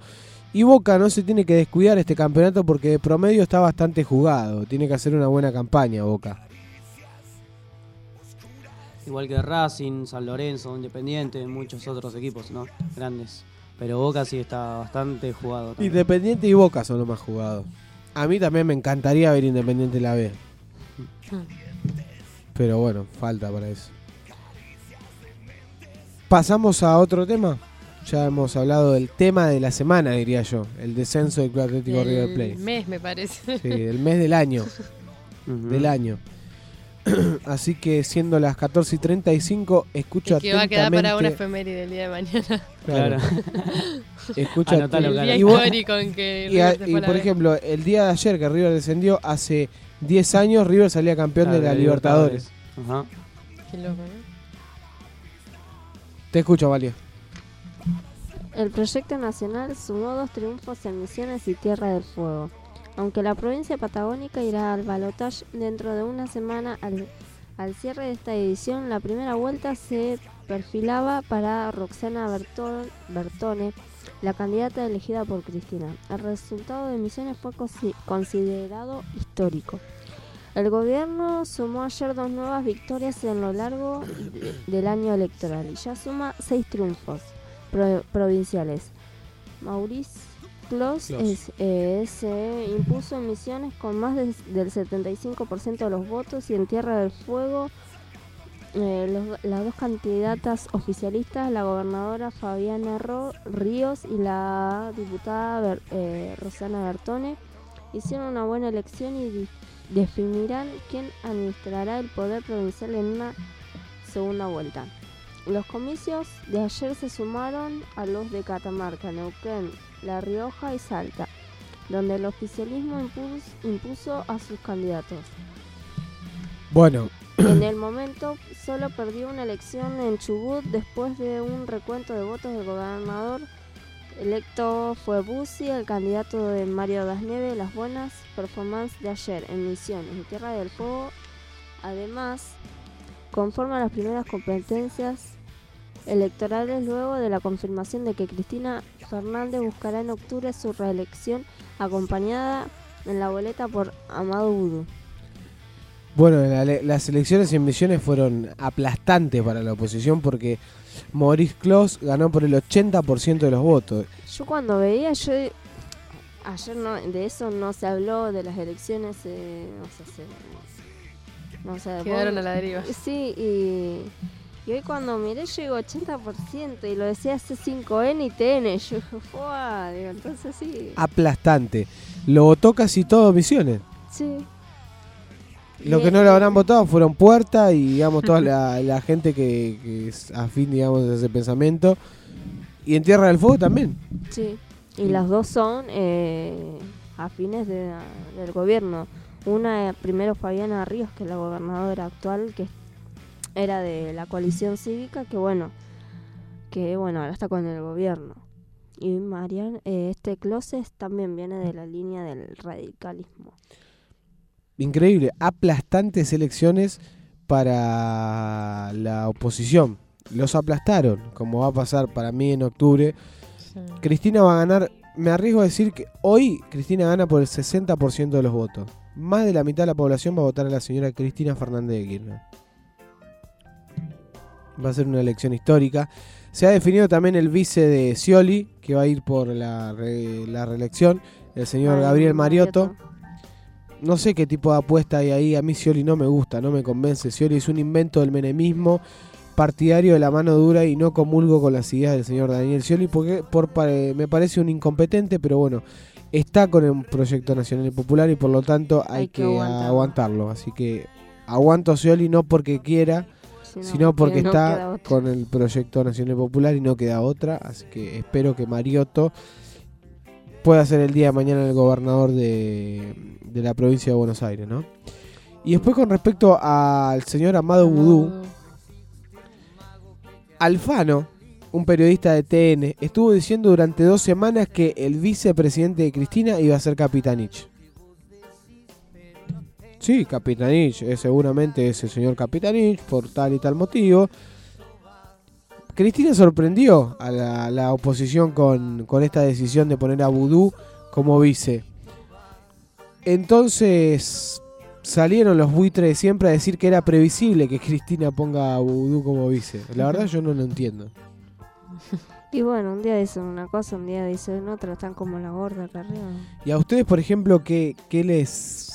Y Boca no se tiene que descuidar este campeonato porque de promedio está bastante jugado. Tiene que hacer una buena campaña Boca. Igual que Racing, San Lorenzo, Independiente, muchos otros equipos, ¿no? Grandes. Pero Boca sí está bastante jugado. también. Independiente y Boca son los más jugados. A mí también me encantaría ver Independiente en la B. Pero bueno, falta para eso. Pasamos a otro tema. Ya hemos hablado del tema de la semana, diría yo. El descenso del Club Atlético River Plate. El mes, me parece. Sí, el mes del año. del año. *clears throat* Así que siendo las 14 y 35, escucho que va a quedar para una atentamente- efeméride del día de mañana. *laughs* Claro. *laughs* Escucha Anotalo, El día y vos- que y, a- por ejemplo, el día de ayer que River descendió, hace 10 años River salía campeón Claro, de la de Libertadores. Libertadores. Qué loco, ¿no? Te escucho, Valia. El proyecto nacional sumó dos triunfos en Misiones y Tierra del Fuego. Aunque la provincia patagónica irá al balotaje dentro de una semana al, cierre de esta edición, la primera vuelta se perfilaba para Roxana Bertol- Bertone, la candidata elegida por Cristina. El resultado de Misiones fue consi- considerado histórico. El gobierno sumó ayer dos nuevas victorias en lo largo de- del año electoral y ya suma seis triunfos pro- provinciales. Maurice Clos es- eh, se impuso en Misiones con más del, del 75% de los votos y en Tierra del Fuego eh, los- las dos candidatas oficialistas, la gobernadora Fabiana Ro- Ríos y la diputada Ber- eh, Rosana Bertone, hicieron una buena elección y di- definirán quién administrará el poder provincial en una segunda vuelta. Los comicios de ayer se sumaron a los de Catamarca, Neuquén, La Rioja y Salta, donde el oficialismo impus- impuso a sus candidatos. Bueno, En *clears throat* el momento solo perdió una elección en Chubut después de un recuento de votos del gobernador electo fue Bussi, el candidato de Mario Das Nieves, las buenas performances de ayer en Misiones y Tierra del Fuego. Además, conforme a las primeras competencias electorales luego de la confirmación de que Cristina Fernández buscará en octubre su reelección acompañada en la boleta por Amado Vudú. Bueno, la- las elecciones en Misiones fueron aplastantes para la oposición porque Maurice Clos ganó por el 80% de los votos. Yo cuando veía, yo ayer no, de eso no se habló de las elecciones, eh, no sé, se- no sé, Quedaron vos- a la deriva. Sí, y, y hoy cuando miré yo digo 80% y lo decía C5N y TN, yo dije, "Fua", digo, entonces sí. Aplastante. Lo votó casi todo Misiones. Sí. Lo que no lo habrán votado fueron Puerta y digamos toda *laughs* la, la gente que, que es afín digamos de ese pensamiento. Y en Tierra del Fuego también. Sí, y las dos son eh, afines de- del gobierno. Una eh, primero Fabiana Ríos, que es la gobernadora actual, que era de la coalición cívica, que bueno, que bueno, ahora está con el gobierno. Y Marian, eh, este Closes también viene de la línea del radicalismo. Increíble. Aplastantes elecciones para la oposición. Los aplastaron, como va a pasar para mí en octubre. Cristina va a ganar, me arriesgo a decir que hoy Cristina gana por el 60% de los votos. Más de la mitad de la población va a votar a la señora Cristina Fernández de Kirchner. Va a ser una elección histórica. Se ha definido también el vice de Scioli, que va a ir por la, re- la reelección, el señor Gabriel Mariotto. No sé qué tipo de apuesta hay ahí. A mí Scioli no me gusta, no me convence. Scioli es un invento del menemismo, partidario de la mano dura y no comulgo con las ideas del señor Daniel Scioli porque por, pare- me parece un incompetente, pero bueno, está con un proyecto nacional y popular y por lo tanto hay, Hay que que, aguantarlo. aguantarlo. Así que aguanto a Scioli no porque quiera, Sino sino porque no está con el proyecto nacional popular y no queda otra. Así que espero que Mariotto pueda ser el día de mañana el gobernador de, de la provincia de Buenos Aires, ¿no? Y después con respecto al señor Amado Vudú, Alfano, un periodista de TN, estuvo diciendo durante dos semanas que el vicepresidente de Cristina iba a ser Capitanich. Sí, Capitanich, es seguramente ese señor Capitanich, por tal y tal motivo. Cristina sorprendió a la, la oposición con, con esta decisión de poner a Vudú como vice. Entonces salieron los buitres siempre a decir que era previsible que Cristina ponga a Vudú como vice. La verdad yo no lo entiendo. *laughs* Y bueno, un día dicen una cosa, un día dicen otra, están como la gorda acá arriba. Y a ustedes, por ejemplo, ¿qué, qué les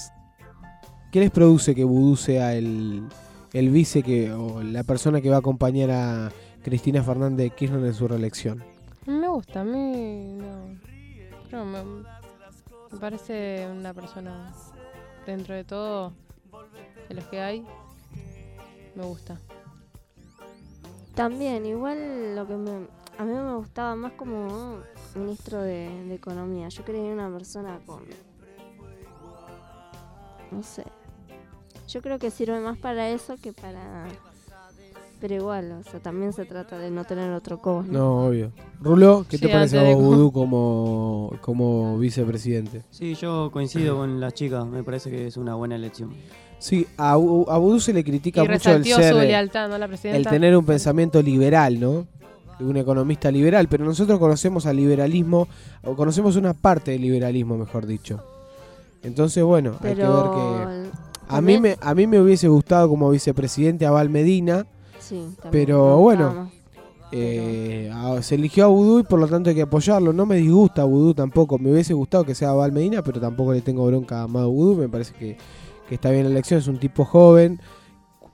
qué les produce que Vudú sea el, el vice que o la persona que va a acompañar a Cristina Fernández de Kirchner en su reelección? Me gusta, a mí no. no me, me parece una persona dentro de todo, de los que hay, me gusta. También, igual lo que me, a mí me gustaba más como ministro de, de Economía. Yo quería una persona con... No sé. Yo creo que sirve más para eso que para... Pero igual, o sea, también se trata de no tener otro cobo. No, obvio. Rulo, ¿qué te parece a Vudú, como, como vicepresidente? Sí, yo coincido con las chicas, me parece que es una buena elección. Sí, a, U- a Vudú se le critica Y mucho el ser... su lealtad, ¿no? a La presidenta. el tener un pensamiento liberal, ¿no? Un economista liberal, pero nosotros conocemos al liberalismo, o conocemos una parte del liberalismo, mejor dicho. Entonces, bueno, hay que ver que... A mí, me, a mí me hubiese gustado como vicepresidente a Val Medina, Sí, pero bueno, eh, a- se eligió a Vudú y por lo tanto hay que apoyarlo. No me disgusta Vudú tampoco, me hubiese gustado que sea Val Medina, pero tampoco le tengo bronca a Amado Vudú, me parece que, que está bien la elección, es un tipo joven,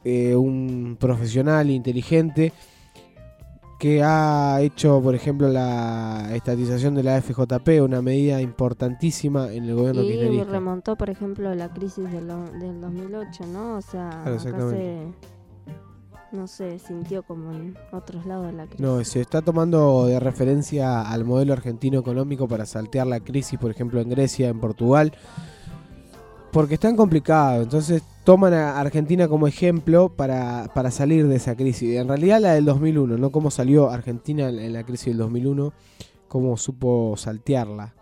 eh, un profesional inteligente que ha hecho, por ejemplo, la estatización de la FJP, una medida importantísima en el gobierno Y kirchnerista. remontó, por ejemplo, la crisis del, del 2008, ¿no? O sea, Claro, acá se, no sé, sintió como en otros lados la crisis. No, se está tomando de referencia al modelo argentino económico para saltear la crisis, por ejemplo, en Grecia, en Portugal, porque están complicados. Entonces toman a Argentina como ejemplo para, para salir de esa crisis. En realidad la del 2001, no cómo salió Argentina en la crisis del 2001, cómo supo saltearla.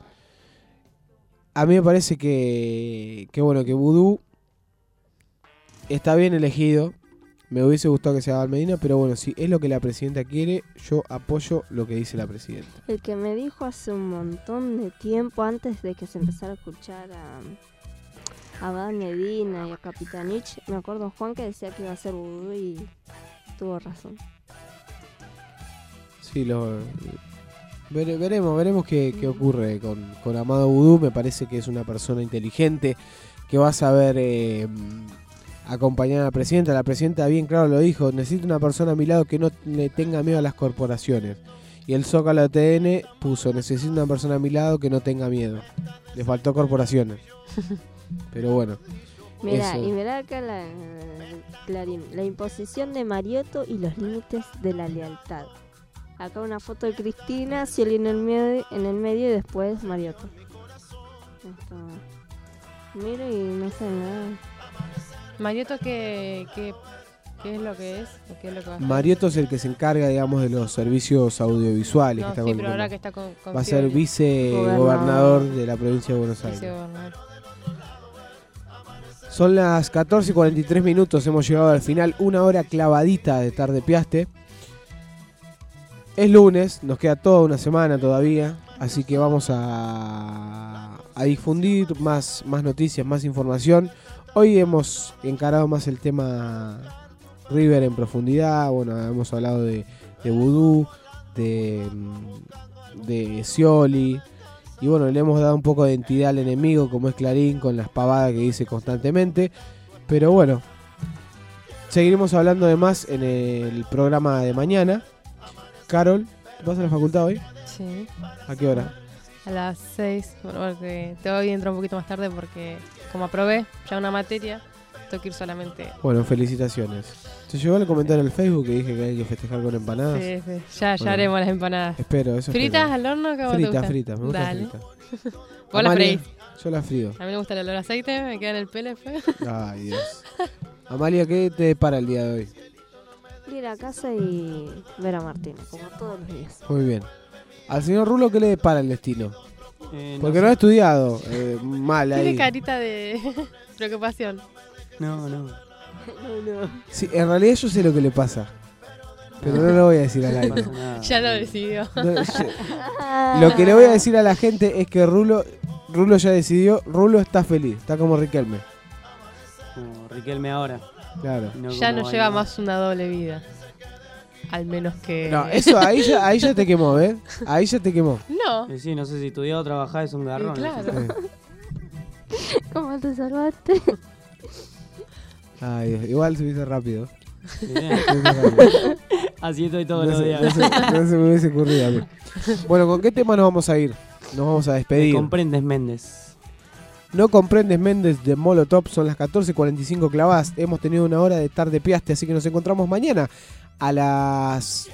A mí me parece que, que bueno, que Vudú está bien elegido. Me hubiese gustado que sea Val Medina, pero bueno, si es lo que la presidenta quiere, yo apoyo lo que dice la presidenta. El que me dijo hace un montón de tiempo, antes de que se empezara a escuchar a Van Medina y a Capitanich, me acuerdo Juan que decía que iba a ser vudú y tuvo razón. Sí, lo vere- veremos, veremos qué, qué ocurre con, con Amado Vudú. Me parece que es una persona inteligente que va a saber eh, acompañar a la presidenta. La presidenta bien claro lo dijo, necesito una persona a mi lado que no le tenga miedo a las corporaciones. Y el Zócalo TN puso, necesito una persona a mi lado que no tenga miedo. Le faltó corporaciones. *laughs* Pero bueno. Mira, y mirá acá la, Clarín, la imposición de Mariotto y los límites de la lealtad. Acá una foto de Cristina, Scioli en el medio, en el medio y después Mariotto. Esto, miro y no sé nada. Mariotto, ¿qué, qué, qué es lo que es? ¿O qué es lo que va a? Mariotto es el que se encarga, digamos, de los servicios audiovisuales. No, que está sí, con- pero con- ahora que está con- con Va a ser vicegobernador Gobernador. de la provincia de Buenos Aires. Son las 14 y 43 minutos, hemos llegado al final, una hora clavadita de tarde piaste. Es lunes, nos queda toda una semana todavía, así que vamos a, difundir más, más noticias, más información. Hoy hemos encarado más el tema River en profundidad, bueno, hemos hablado de, de de, de Scioli, y bueno, le hemos dado un poco de entidad al enemigo, como es Clarín, con las pavadas que dice constantemente. Pero bueno, seguiremos hablando de más en el programa de mañana. Carol, ¿vas a la facultad hoy? Sí. ¿A qué hora? A las 6, bueno, porque te voy a entrar un poquito más tarde porque como aprobé ya una materia, tengo que ir solamente. Bueno, felicitaciones. ¿Se llegó el comentario en el Facebook que dije que hay que festejar con empanadas? Sí, sí, ya, ya haremos las empanadas. Espero, eso ¿Fritas espero. al horno? ¿Cómo te Fritas, gustan? fritas, me gustan Dale. fritas. *laughs* Vos las freís. Yo las frío. A mí me gusta el olor a aceite, me queda en el pelo después. *laughs* Ay, Dios. Amalia, ¿qué te depara el día de hoy? Ir a casa y ver a Martina, como todos los días. Muy bien. Al señor Rulo, ¿qué le depara el destino? Eh, no Porque sé. no ha estudiado. eh, mal Tiene ahí. carita de *laughs* preocupación. No, no. *laughs* no, no. Sí, en realidad yo sé lo que le pasa. Pero no lo voy a decir al *laughs* aire. Ya lo decidió. *laughs* Lo que le voy a decir a la gente es que Rulo, Rulo ya decidió, Rulo está feliz, está como Riquelme. Como Riquelme ahora. Claro. Ya no lleva más una doble vida. Al menos que. No, eso ahí ya, ahí ya te quemó, ¿eh? Ahí ya te quemó. No. Eh, sí, no sé si estudiar o trabajar es un garrón. Claro. ¿Cómo te salvaste? Ay, Dios. Igual subiste rápido. Así estoy todos no los se, días. No se, me hubiese ocurrido. Bueno, ¿con qué tema nos vamos a ir? Nos vamos a despedir. Me comprendes Méndez. No comprendes Méndez de Molotov, son las 14.45 clavadas. Hemos tenido una hora de tarde piaste, así que nos encontramos mañana a las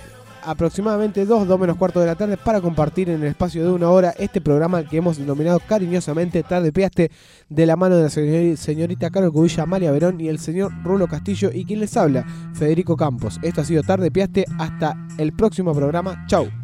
aproximadamente 2, 2 menos cuarto de la tarde para compartir en el espacio de una hora este programa que hemos denominado cariñosamente Tarde Piaste de la mano de la señorita Carol Cubilla Amalia Verón y el señor Rulo Castillo y quien les habla, Federico Campos. Esto ha sido Tarde Piaste, hasta el próximo programa, chau.